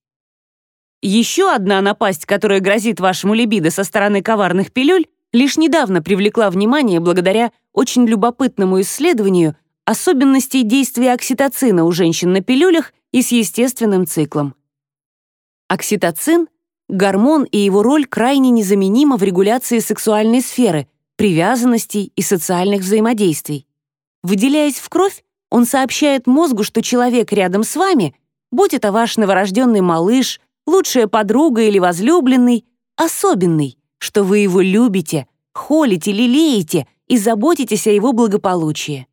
Еще одна напасть, которая грозит вашему либидо со стороны коварных пилюль, лишь недавно привлекла внимание благодаря очень любопытному исследованию особенностей действия окситоцина у женщин на пилюлях и с естественным циклом. Окситоцин — гормон, и его роль крайне незаменима в регуляции сексуальной сферы — привязанностей и социальных взаимодействий. Выделяясь в кровь, он сообщает мозгу, что человек рядом с вами, будь это ваш новорожденный малыш, лучшая подруга или возлюбленный, особенный, что вы его любите, холите, лелеете и заботитесь о его благополучии.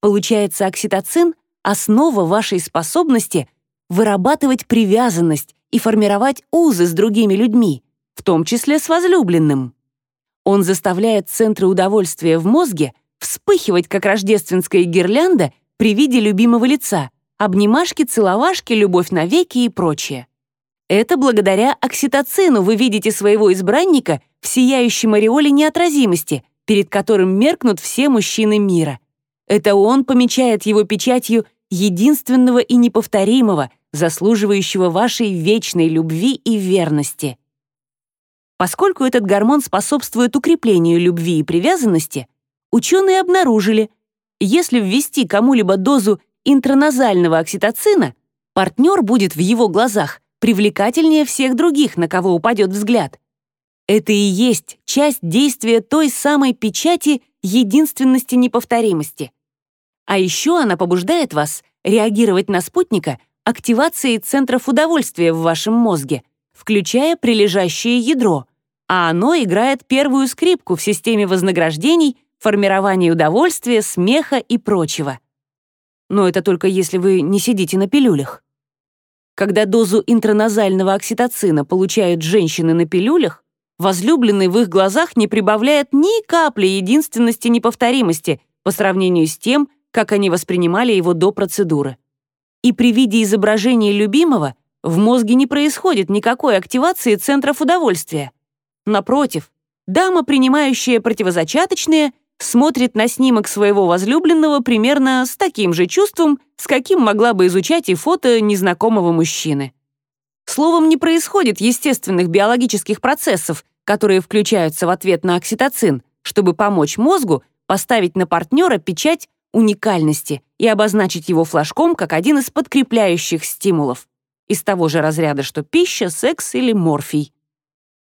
Получается, окситоцин — основа вашей способности вырабатывать привязанность и формировать узы с другими людьми, в том числе с возлюбленным. Он заставляет центры удовольствия в мозге вспыхивать, как рождественская гирлянда при виде любимого лица, обнимашки, целовашки, любовь навеки и прочее. Это благодаря окситоцину вы видите своего избранника в сияющем ореоле неотразимости, перед которым меркнут все мужчины мира. Это он помечает его печатью единственного и неповторимого, заслуживающего вашей вечной любви и верности. Поскольку этот гормон способствует укреплению любви и привязанности, ученые обнаружили, если ввести кому-либо дозу интраназального окситоцина, партнер будет в его глазах привлекательнее всех других, на кого упадет взгляд. Это и есть часть действия той самой печати единственности неповторимости. А еще она побуждает вас реагировать на спутника активацией центров удовольствия в вашем мозге, включая прилежащее ядро, а оно играет первую скрипку в системе вознаграждений, формирования удовольствия, смеха и прочего. Но это только если вы не сидите на пилюлях. Когда дозу интраназального окситоцина получают женщины на пилюлях, возлюбленный в их глазах не прибавляет ни капли единственности неповторимости по сравнению с тем, как они воспринимали его до процедуры. И при виде изображения любимого в мозге не происходит никакой активации центров удовольствия. Напротив, дама, принимающая противозачаточные, смотрит на снимок своего возлюбленного примерно с таким же чувством, с каким могла бы изучать и фото незнакомого мужчины. Словом, не происходит естественных биологических процессов, которые включаются в ответ на окситоцин, чтобы помочь мозгу поставить на партнера печать уникальности и обозначить его флажком как один из подкрепляющих стимулов. Из того же разряда, что пища, секс или морфий.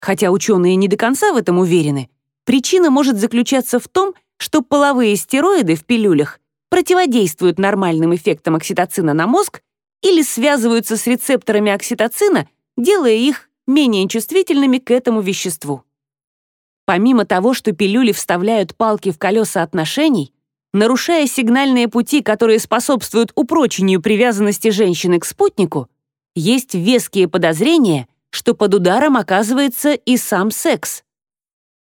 Хотя ученые не до конца в этом уверены, причина может заключаться в том, что половые стероиды в пилюлях противодействуют нормальным эффектам окситоцина на мозг или связываются с рецепторами окситоцина, делая их менее чувствительными к этому веществу. Помимо того, что пилюли вставляют палки в колеса отношений, нарушая сигнальные пути, которые способствуют упрочению привязанности женщины к спутнику, есть веские подозрения, что под ударом оказывается и сам секс.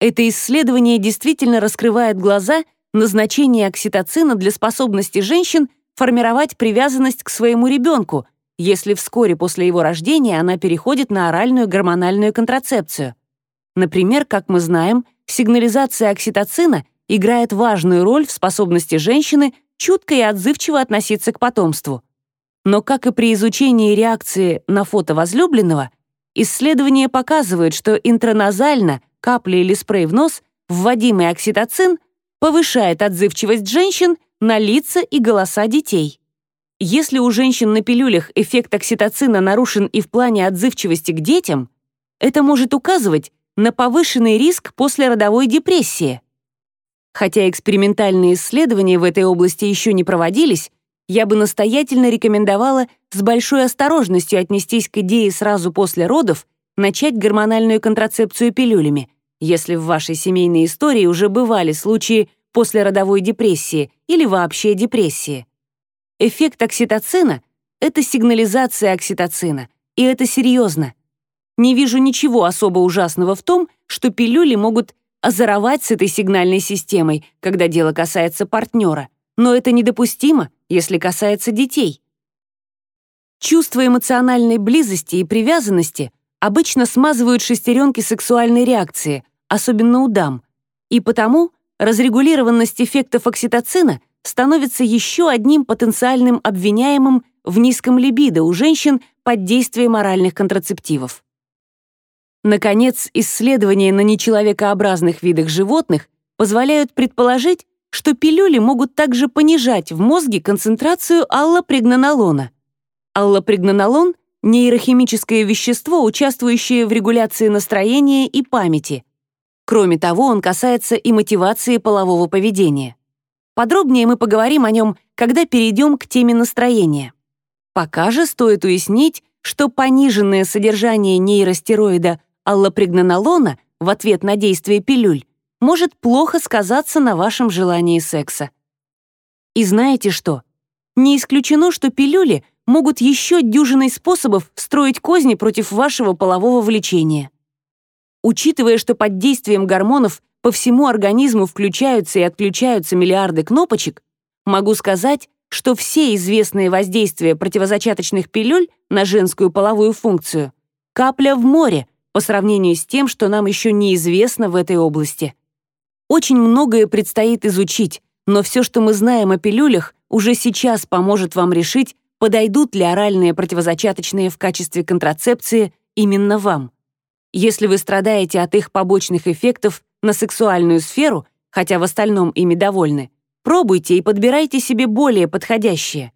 Это исследование действительно раскрывает глаза на значение окситоцина для способности женщин формировать привязанность к своему ребенку, если вскоре после его рождения она переходит на оральную гормональную контрацепцию. Например, как мы знаем, сигнализация окситоцина играет важную роль в способности женщины чутко и отзывчиво относиться к потомству. Но, как и при изучении реакции на фото возлюбленного, исследования показывают, что интраназально, капли или спрей в нос, вводимый окситоцин повышает отзывчивость женщин на лица и голоса детей. Если у женщин на пилюлях эффект окситоцина нарушен и в плане отзывчивости к детям, это может указывать на повышенный риск после родовой депрессии. Хотя экспериментальные исследования в этой области еще не проводились, я бы настоятельно рекомендовала с большой осторожностью отнестись к идее сразу после родов начать гормональную контрацепцию пилюлями, если в вашей семейной истории уже бывали случаи послеродовой депрессии или вообще депрессии. Эффект окситоцина — это сигнализация окситоцина, и это серьезно. Не вижу ничего особо ужасного в том, что пилюли могут озоровать с этой сигнальной системой, когда дело касается партнера, но это недопустимо, если касается детей. Чувство эмоциональной близости и привязанности обычно смазывают шестеренки сексуальной реакции, особенно у дам, и потому разрегулированность эффектов окситоцина становится еще одним потенциальным обвиняемым в низком либидо у женщин под действием моральных контрацептивов. Наконец, исследования на нечеловекообразных видах животных позволяют предположить, что пилюли могут также понижать в мозге концентрацию аллопрегнанолона. Аллопрегнанолон — нейрохимическое вещество, участвующее в регуляции настроения и памяти. Кроме того, он касается и мотивации полового поведения. Подробнее мы поговорим о нем, когда перейдем к теме настроения. Пока же стоит уяснить, что пониженное содержание нейростероида аллопрегнанолона в ответ на действие пилюль может плохо сказаться на вашем желании секса. И знаете что? Не исключено, что пилюли могут еще дюжиной способов строить козни против вашего полового влечения. Учитывая, что под действием гормонов по всему организму включаются и отключаются миллиарды кнопочек, могу сказать, что все известные воздействия противозачаточных пилюль на женскую половую функцию — капля в море по сравнению с тем, что нам еще неизвестно в этой области. Очень многое предстоит изучить, но все, что мы знаем о пилюлях, уже сейчас поможет вам решить, подойдут ли оральные противозачаточные в качестве контрацепции именно вам. Если вы страдаете от их побочных эффектов на сексуальную сферу, хотя в остальном ими довольны, пробуйте и подбирайте себе более подходящие.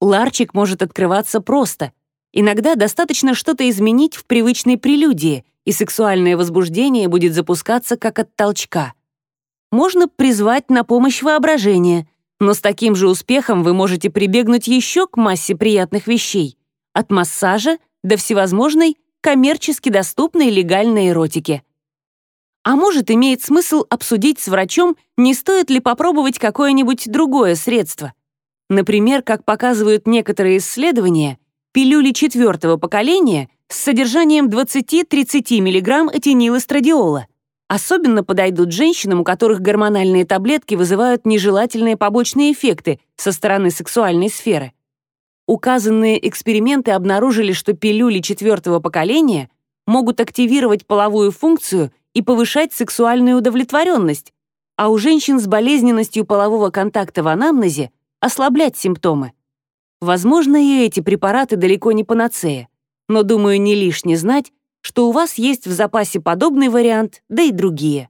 Ларчик может открываться просто. Иногда достаточно что-то изменить в привычной прелюдии, и сексуальное возбуждение будет запускаться как от толчка. Можно призвать на помощь воображение, но с таким же успехом вы можете прибегнуть еще к массе приятных вещей, от массажа до всевозможной коммерчески доступной легальной эротики. А может, имеет смысл обсудить с врачом, не стоит ли попробовать какое-нибудь другое средство. Например, как показывают некоторые исследования, пилюли четвертого поколения с содержанием 20-30 мг этинилэстрадиола особенно подойдут женщинам, у которых гормональные таблетки вызывают нежелательные побочные эффекты со стороны сексуальной сферы. Указанные эксперименты обнаружили, что пилюли четвертого поколения могут активировать половую функцию и повышать сексуальную удовлетворенность, а у женщин с болезненностью полового контакта в анамнезе ослаблять симптомы. Возможно, и эти препараты далеко не панацея, но, думаю, не лишне знать, что у вас есть в запасе подобный вариант, да и другие.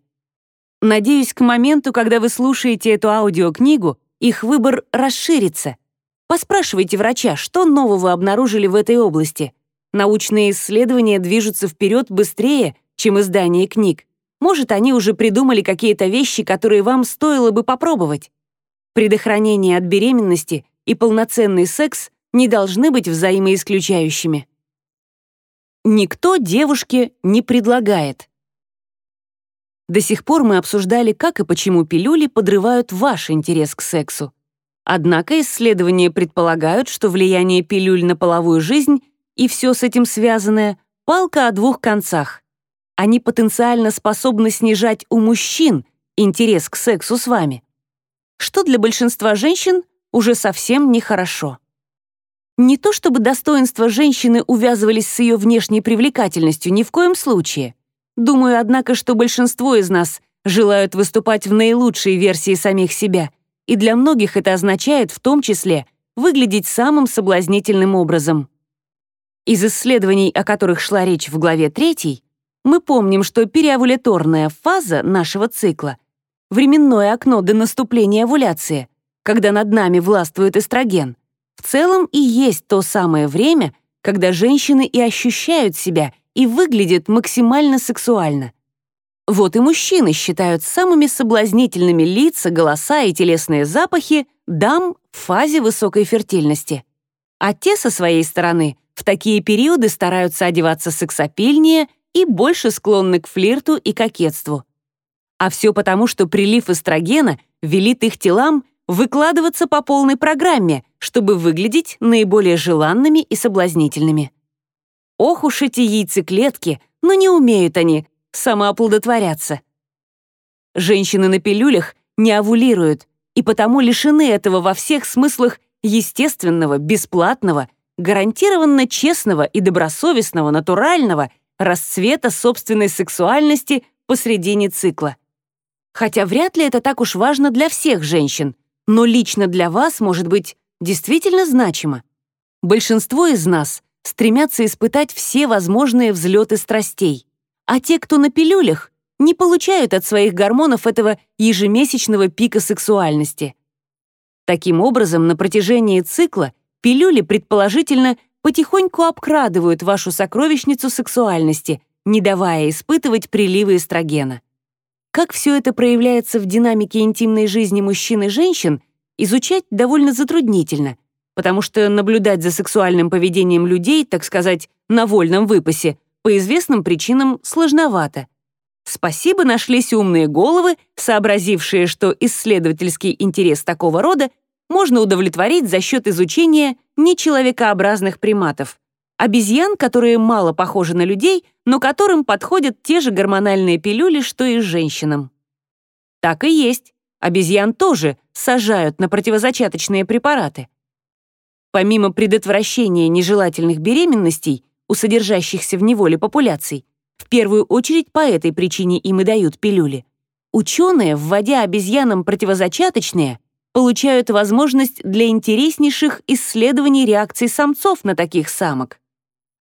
Надеюсь, к моменту, когда вы слушаете эту аудиокнигу, их выбор расширится — Поспрашивайте врача, что нового обнаружили в этой области. Научные исследования движутся вперед быстрее, чем издание книг. Может, они уже придумали какие-то вещи, которые вам стоило бы попробовать. Предохранение от беременности и полноценный секс не должны быть взаимоисключающими. Никто девушке не предлагает. До сих пор мы обсуждали, как и почему пилюли подрывают ваш интерес к сексу. Однако исследования предполагают, что влияние пилюль на половую жизнь и все с этим связанное — палка о двух концах. Они потенциально способны снижать у мужчин интерес к сексу с вами, что для большинства женщин уже совсем нехорошо. Не то чтобы достоинства женщины увязывались с ее внешней привлекательностью, ни в коем случае. Думаю, однако, что большинство из нас желают выступать в наилучшей версии самих себя — и для многих это означает в том числе выглядеть самым соблазнительным образом. Из исследований, о которых шла речь в главе 3, мы помним, что переовуляторная фаза нашего цикла — временное окно до наступления овуляции, когда над нами властвует эстроген, в целом и есть то самое время, когда женщины и ощущают себя и выглядят максимально сексуально. Вот и мужчины считают самыми соблазнительными лица, голоса и телесные запахи дам в фазе высокой фертильности. А те, со своей стороны, в такие периоды стараются одеваться сексапильнее и больше склонны к флирту и кокетству. А все потому, что прилив эстрогена велит их телам выкладываться по полной программе, чтобы выглядеть наиболее желанными и соблазнительными. Ох уж эти яйцеклетки, но не умеют они самооплодотворяться. Женщины на пилюлях не овулируют и потому лишены этого во всех смыслах естественного, бесплатного, гарантированно честного и добросовестного, натурального расцвета собственной сексуальности посредине цикла. Хотя вряд ли это так уж важно для всех женщин, но лично для вас может быть действительно значимо. Большинство из нас стремятся испытать все возможные взлеты страстей а те, кто на пилюлях, не получают от своих гормонов этого ежемесячного пика сексуальности. Таким образом, на протяжении цикла пилюли, предположительно, потихоньку обкрадывают вашу сокровищницу сексуальности, не давая испытывать приливы эстрогена. Как все это проявляется в динамике интимной жизни мужчин и женщин, изучать довольно затруднительно, потому что наблюдать за сексуальным поведением людей, так сказать, на вольном выпасе, по известным причинам сложновато. Спасибо нашлись умные головы, сообразившие, что исследовательский интерес такого рода можно удовлетворить за счет изучения нечеловекообразных приматов. Обезьян, которые мало похожи на людей, но которым подходят те же гормональные пилюли, что и женщинам. Так и есть. Обезьян тоже сажают на противозачаточные препараты. Помимо предотвращения нежелательных беременностей у содержащихся в неволе популяций, в первую очередь по этой причине им и дают пилюли, ученые, вводя обезьянам противозачаточные, получают возможность для интереснейших исследований реакций самцов на таких самок.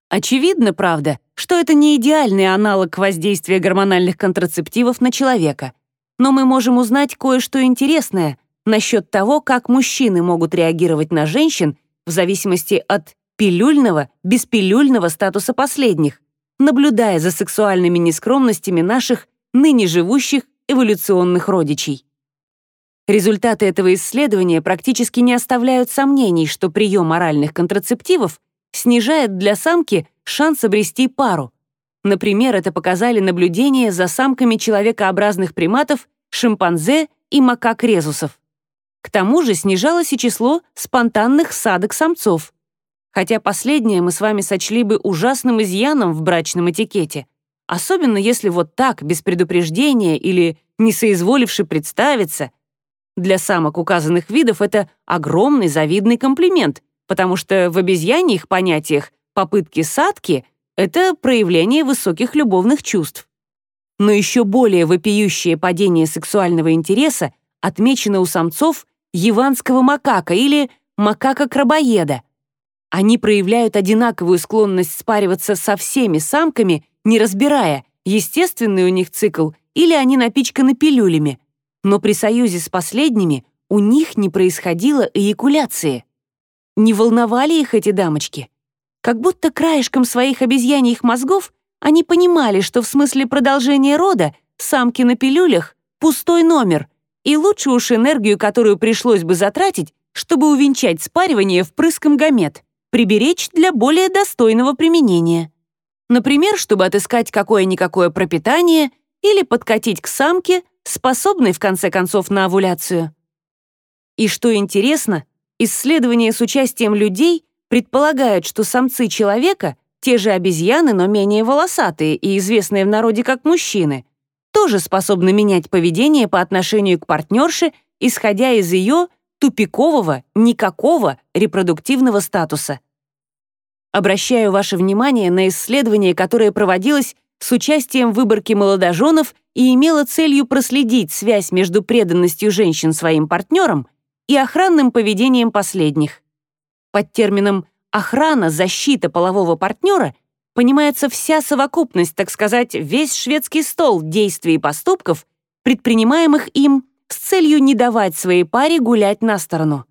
Очевидно, правда, что это не идеальный аналог воздействия гормональных контрацептивов на человека, но мы можем узнать кое-что интересное насчет того, как мужчины могут реагировать на женщин в зависимости от пилюльного, беспилюльного статуса последних, наблюдая за сексуальными нескромностями наших ныне живущих эволюционных родичей. Результаты этого исследования практически не оставляют сомнений, что прием оральных контрацептивов снижает для самки шанс обрести пару. Например, это показали наблюдения за самками человекообразных приматов, шимпанзе и макак-резусов. К тому же снижалось и число спонтанных садок самцов. Хотя последнее мы с вами сочли бы ужасным изъяном в брачном этикете, особенно если вот так, без предупреждения или не соизволивши представиться. Для самок указанных видов это огромный завидный комплимент, потому что в обезьяньих понятиях попытки садки — это проявление высоких любовных чувств. Но еще более вопиющее падение сексуального интереса отмечено у самцов яванского макака или макака-крабоеда. Они проявляют одинаковую склонность спариваться со всеми самками, не разбирая, естественный у них цикл или они напичканы пилюлями. Но при союзе с последними у них не происходило эякуляции. Не волновали их эти дамочки. Как будто краешком своих обезьяньих мозгов они понимали, что в смысле продолжения рода самки на пилюлях — пустой номер, и лучше уж энергию, которую пришлось бы затратить, чтобы увенчать спаривание впрыском гамет, приберечь для более достойного применения. Например, чтобы отыскать какое-никакое пропитание или подкатить к самке, способной в конце концов на овуляцию. И что интересно, Исследования с участием людей предполагают, что самцы человека, те же обезьяны, но менее волосатые и известные в народе как мужчины, тоже способны менять поведение по отношению к партнерше, исходя из ее тупикового, никакого репродуктивного статуса. Обращаю ваше внимание на исследование, которое проводилось с участием выборки молодоженов и имело целью проследить связь между преданностью женщин своим партнерам и охранным поведением последних. Под термином «охрана, защита полового партнера» понимается вся совокупность, так сказать, весь шведский стол действий и поступков, предпринимаемых им с целью не давать своей паре гулять на сторону.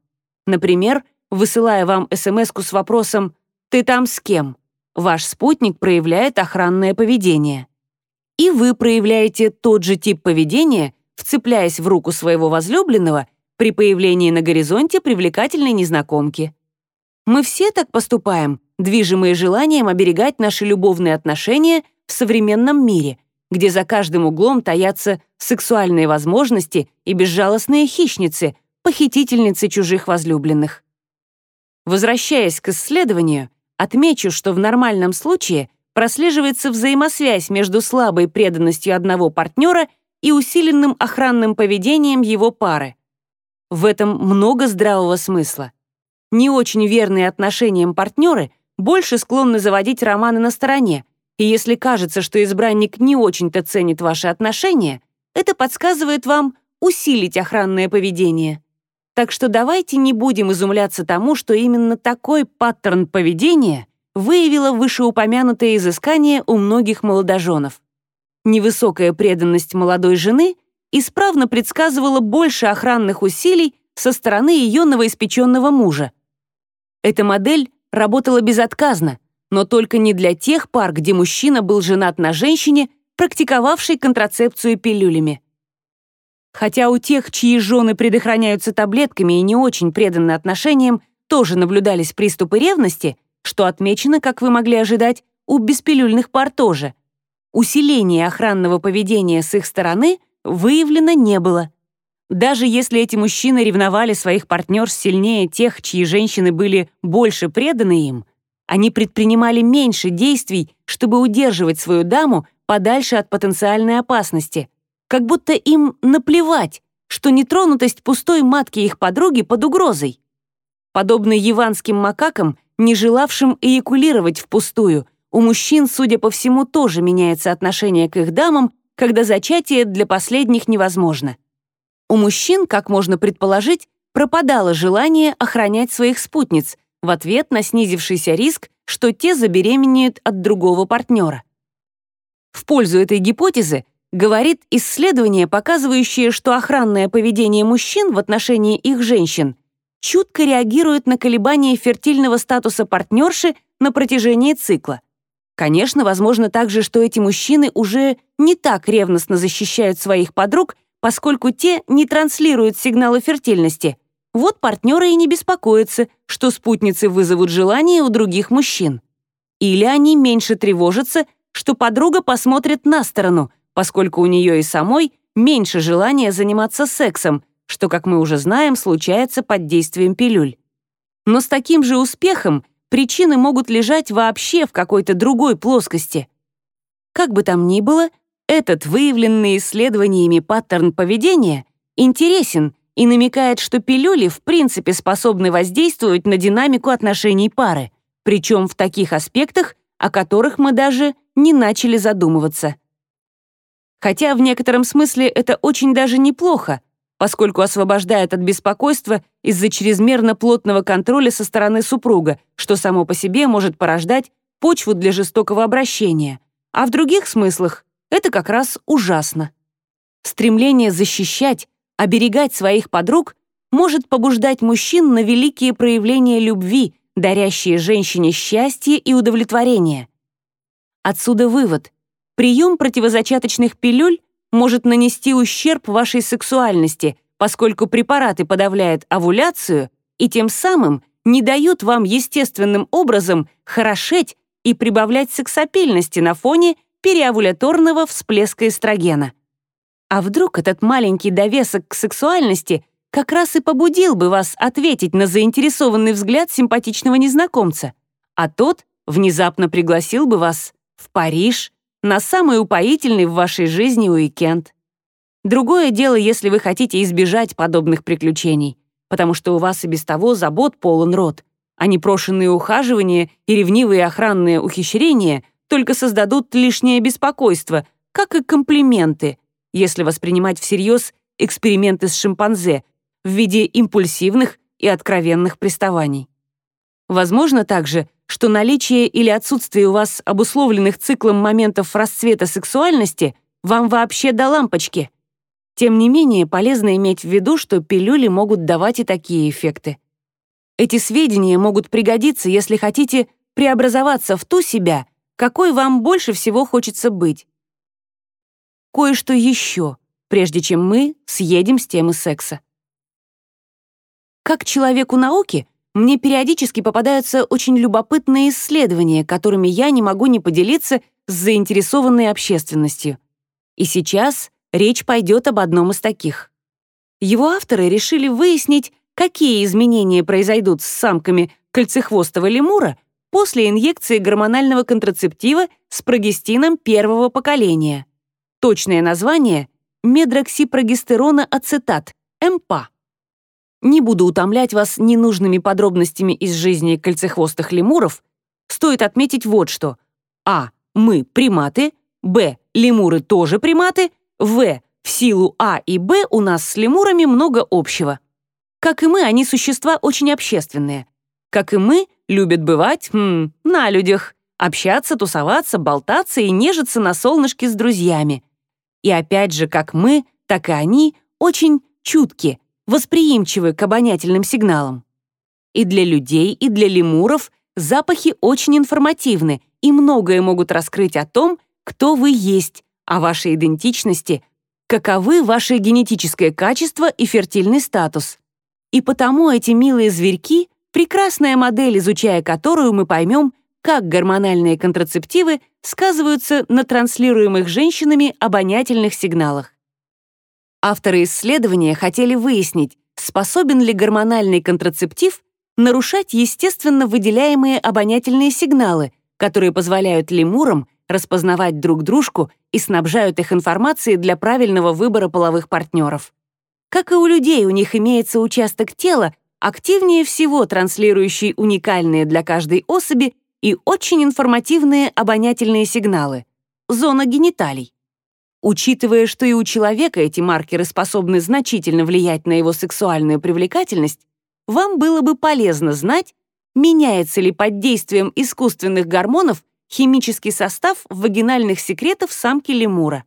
Например, высылая вам смс с вопросом «Ты там с кем?», ваш спутник проявляет охранное поведение. И вы проявляете тот же тип поведения, вцепляясь в руку своего возлюбленного при появлении на горизонте привлекательной незнакомки. Мы все так поступаем, движимые желанием оберегать наши любовные отношения в современном мире, где за каждым углом таятся сексуальные возможности и безжалостные хищницы, похитительницы чужих возлюбленных. Возвращаясь к исследованию, отмечу, что в нормальном случае прослеживается взаимосвязь между слабой преданностью одного партнера и усиленным охранным поведением его пары. В этом много здравого смысла. Не очень верные отношениям партнеры больше склонны заводить романы на стороне, и если кажется, что избранник не очень-то ценит ваши отношения, это подсказывает вам усилить охранное поведение. Так что давайте не будем изумляться тому, что именно такой паттерн поведения выявило вышеупомянутое изыскание у многих молодоженов. Невысокая преданность молодой жены исправно предсказывала больше охранных усилий со стороны ее новоиспеченного мужа. Эта модель работала безотказно, но только не для тех пар, где мужчина был женат на женщине, практиковавшей контрацепцию пилюлями. Хотя у тех, чьи жены предохраняются таблетками и не очень преданы отношениям, тоже наблюдались приступы ревности, что отмечено, как вы могли ожидать, у беспилюльных пар тоже. Усиление охранного поведения с их стороны выявлено не было. Даже если эти мужчины ревновали своих партнерш сильнее тех, чьи женщины были больше преданы им, они предпринимали меньше действий, чтобы удерживать свою даму подальше от потенциальной опасности, как будто им наплевать, что нетронутость пустой матки их подруги под угрозой. Подобно яванским макакам, не желавшим эякулировать впустую, у мужчин, судя по всему, тоже меняется отношение к их дамам, когда зачатие для последних невозможно. У мужчин, как можно предположить, пропадало желание охранять своих спутниц в ответ на снизившийся риск, что те забеременеют от другого партнера. В пользу этой гипотезы говорит исследование, показывающее, что охранное поведение мужчин в отношении их женщин чутко реагирует на колебания фертильного статуса партнерши на протяжении цикла. Конечно, возможно также, что эти мужчины уже не так ревностно защищают своих подруг, поскольку те не транслируют сигналы фертильности. Вот партнеры и не беспокоятся, что спутницы вызовут желание у других мужчин. Или они меньше тревожатся, что подруга посмотрит на сторону, поскольку у нее и самой меньше желания заниматься сексом, что, как мы уже знаем, случается под действием пилюль. Но с таким же успехом причины могут лежать вообще в какой-то другой плоскости. Как бы там ни было, этот выявленный исследованиями паттерн поведения интересен и намекает, что пилюли в принципе способны воздействовать на динамику отношений пары, причем в таких аспектах, о которых мы даже не начали задумываться. Хотя в некотором смысле это очень даже неплохо, поскольку освобождает от беспокойства из-за чрезмерно плотного контроля со стороны супруга, что само по себе может порождать почву для жестокого обращения. А в других смыслах это как раз ужасно. Стремление защищать, оберегать своих подруг может побуждать мужчин на великие проявления любви, дарящие женщине счастье и удовлетворение. Отсюда вывод. Прием противозачаточных пилюль может нанести ущерб вашей сексуальности, поскольку препараты подавляют овуляцию и тем самым не дают вам естественным образом хорошеть и прибавлять сексапильности на фоне переовуляторного всплеска эстрогена. А вдруг этот маленький довесок к сексуальности как раз и побудил бы вас ответить на заинтересованный взгляд симпатичного незнакомца, а тот внезапно пригласил бы вас в Париж, на самый упоительный в вашей жизни уикенд. Другое дело, если вы хотите избежать подобных приключений, потому что у вас и без того забот полон рот, а непрошенные ухаживания и ревнивые охранные ухищрения только создадут лишнее беспокойство, как и комплименты, если воспринимать всерьез эксперименты с шимпанзе в виде импульсивных и откровенных приставаний. Возможно также, что наличие или отсутствие у вас обусловленных циклом моментов расцвета сексуальности вам вообще до лампочки. Тем не менее, полезно иметь в виду, что пилюли могут давать и такие эффекты. Эти сведения могут пригодиться, если хотите преобразоваться в ту себя, какой вам больше всего хочется быть. Кое-что еще, прежде чем мы съедем с темы секса. Как человеку науки, мне периодически попадаются очень любопытные исследования, которыми я не могу не поделиться с заинтересованной общественностью. И сейчас речь пойдет об одном из таких. Его авторы решили выяснить, какие изменения произойдут с самками кольцехвостого лемура после инъекции гормонального контрацептива с прогестином первого поколения. Точное название — медроксипрогестерона ацетат, МПА. Не буду утомлять вас ненужными подробностями из жизни кольцехвостых лемуров. Стоит отметить вот что. А. Мы приматы. Б. Лемуры тоже приматы. В. В силу А и Б у нас с лемурами много общего. Как и мы, они существа очень общественные. Как и мы, любят бывать хм, на людях, общаться, тусоваться, болтаться и нежиться на солнышке с друзьями. И опять же, как мы, так и они очень чутки, восприимчивы к обонятельным сигналам. И для людей, и для лемуров запахи очень информативны и многое могут раскрыть о том, кто вы есть, о вашей идентичности, каковы ваши генетическое качество и фертильный статус. И потому эти милые зверьки — прекрасная модель, изучая которую мы поймем, как гормональные контрацептивы сказываются на транслируемых женщинами обонятельных сигналах. Авторы исследования хотели выяснить, способен ли гормональный контрацептив нарушать естественно выделяемые обонятельные сигналы, которые позволяют лемурам распознавать друг дружку и снабжают их информацией для правильного выбора половых партнеров. Как и у людей, у них имеется участок тела, активнее всего транслирующий уникальные для каждой особи и очень информативные обонятельные сигналы — зона гениталий. Учитывая, что и у человека эти маркеры способны значительно влиять на его сексуальную привлекательность, вам было бы полезно знать, меняется ли под действием искусственных гормонов химический состав вагинальных секретов самки лемура.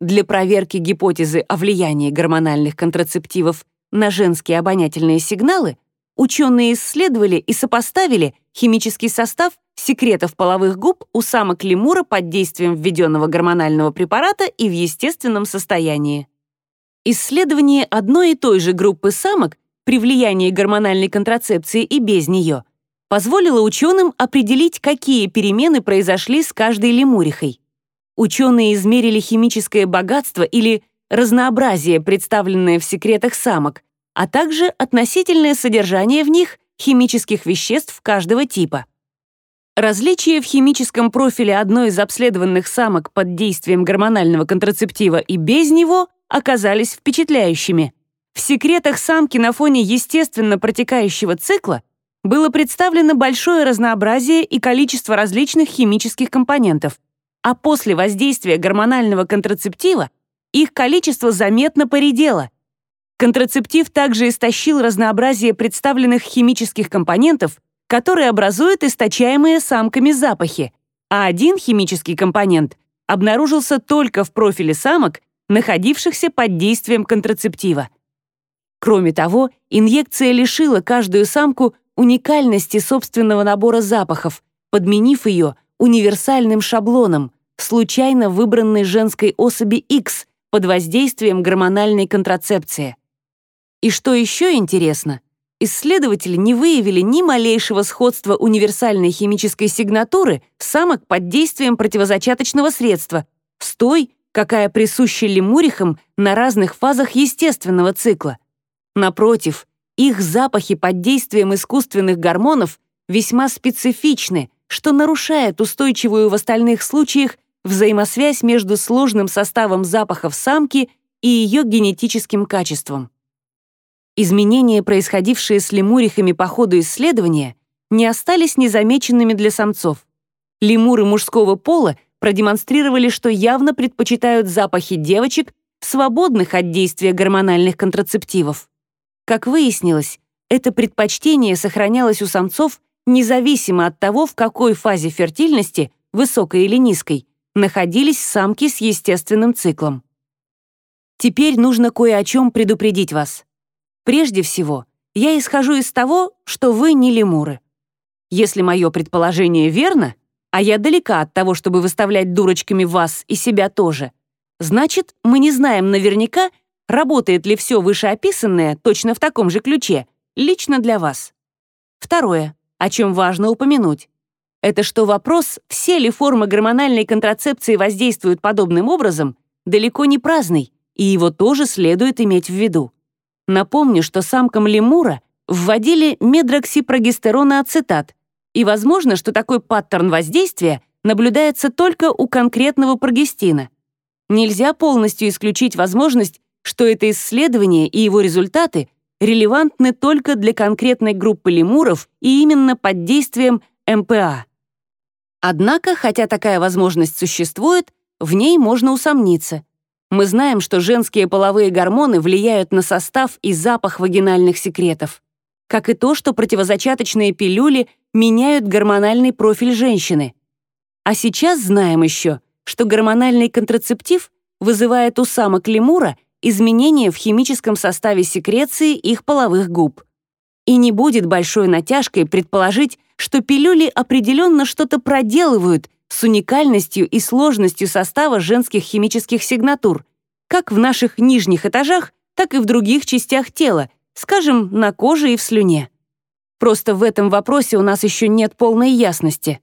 Для проверки гипотезы о влиянии гормональных контрацептивов на женские обонятельные сигналы ученые исследовали и сопоставили химический состав секретов половых губ у самок лемура под действием введенного гормонального препарата и в естественном состоянии. Исследование одной и той же группы самок при влиянии гормональной контрацепции и без нее позволило ученым определить, какие перемены произошли с каждой лемурихой. Ученые измерили химическое богатство или разнообразие, представленное в секретах самок, а также относительное содержание в них химических веществ каждого типа. Различия в химическом профиле одной из обследованных самок под действием гормонального контрацептива и без него оказались впечатляющими. В секретах самки на фоне естественно протекающего цикла было представлено большое разнообразие и количество различных химических компонентов, а после воздействия гормонального контрацептива их количество заметно поредело. Контрацептив также истощил разнообразие представленных химических компонентов, которые образуют источаемые самками запахи, а один химический компонент обнаружился только в профиле самок, находившихся под действием контрацептива. Кроме того, инъекция лишила каждую самку уникальности собственного набора запахов, подменив ее универсальным шаблоном, случайно выбранной женской особи X, под воздействием гормональной контрацепции. И что еще интересно, исследователи не выявили ни малейшего сходства универсальной химической сигнатуры самок под действием противозачаточного средства с той, какая присуща лемурихам на разных фазах естественного цикла. Напротив, их запахи под действием искусственных гормонов весьма специфичны, что нарушает устойчивую в остальных случаях взаимосвязь между сложным составом запахов самки и ее генетическим качеством. Изменения, происходившие с лемурихами по ходу исследования, не остались незамеченными для самцов. Лемуры мужского пола продемонстрировали, что явно предпочитают запахи девочек, свободных от действия гормональных контрацептивов. Как выяснилось, это предпочтение сохранялось у самцов независимо от того, в какой фазе фертильности, высокой или низкой, находились самки с естественным циклом. Теперь нужно кое о чем предупредить вас. Прежде всего, я исхожу из того, что вы не лемуры. Если мое предположение верно, а я далека от того, чтобы выставлять дурочками вас и себя тоже, значит, мы не знаем наверняка, работает ли все вышеописанное точно в таком же ключе, лично для вас. Второе, о чем важно упомянуть это что вопрос, все ли формы гормональной контрацепции воздействуют подобным образом, далеко не праздный, и его тоже следует иметь в виду. Напомню, что самкам лемура вводили медроксипрогестероноацетат, и возможно, что такой паттерн воздействия наблюдается только у конкретного прогестина. Нельзя полностью исключить возможность, что это исследование и его результаты релевантны только для конкретной группы лемуров и именно под действием МПА. Однако, хотя такая возможность существует, в ней можно усомниться. Мы знаем, что женские половые гормоны влияют на состав и запах вагинальных секретов, как и то, что противозачаточные пилюли меняют гормональный профиль женщины. А сейчас знаем еще, что гормональный контрацептив вызывает у самок лемура изменения в химическом составе секреции их половых губ. И не будет большой натяжкой предположить, что пилюли определенно что-то проделывают с уникальностью и сложностью состава женских химических сигнатур, как в наших нижних этажах, так и в других частях тела, скажем, на коже и в слюне. Просто в этом вопросе у нас еще нет полной ясности.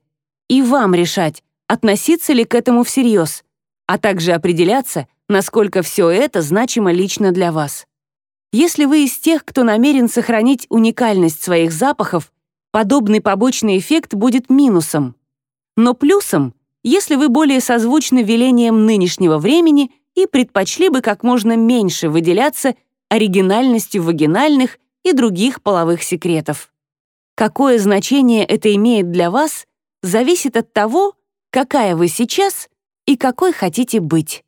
И вам решать, относиться ли к этому всерьез, а также определяться, насколько все это значимо лично для вас. Если вы из тех, кто намерен сохранить уникальность своих запахов, подобный побочный эффект будет минусом. Но плюсом если вы более созвучны велениям нынешнего времени и предпочли бы как можно меньше выделяться оригинальностью вагинальных и других половых секретов. Какое значение это имеет для вас, зависит от того, какая вы сейчас и какой хотите быть.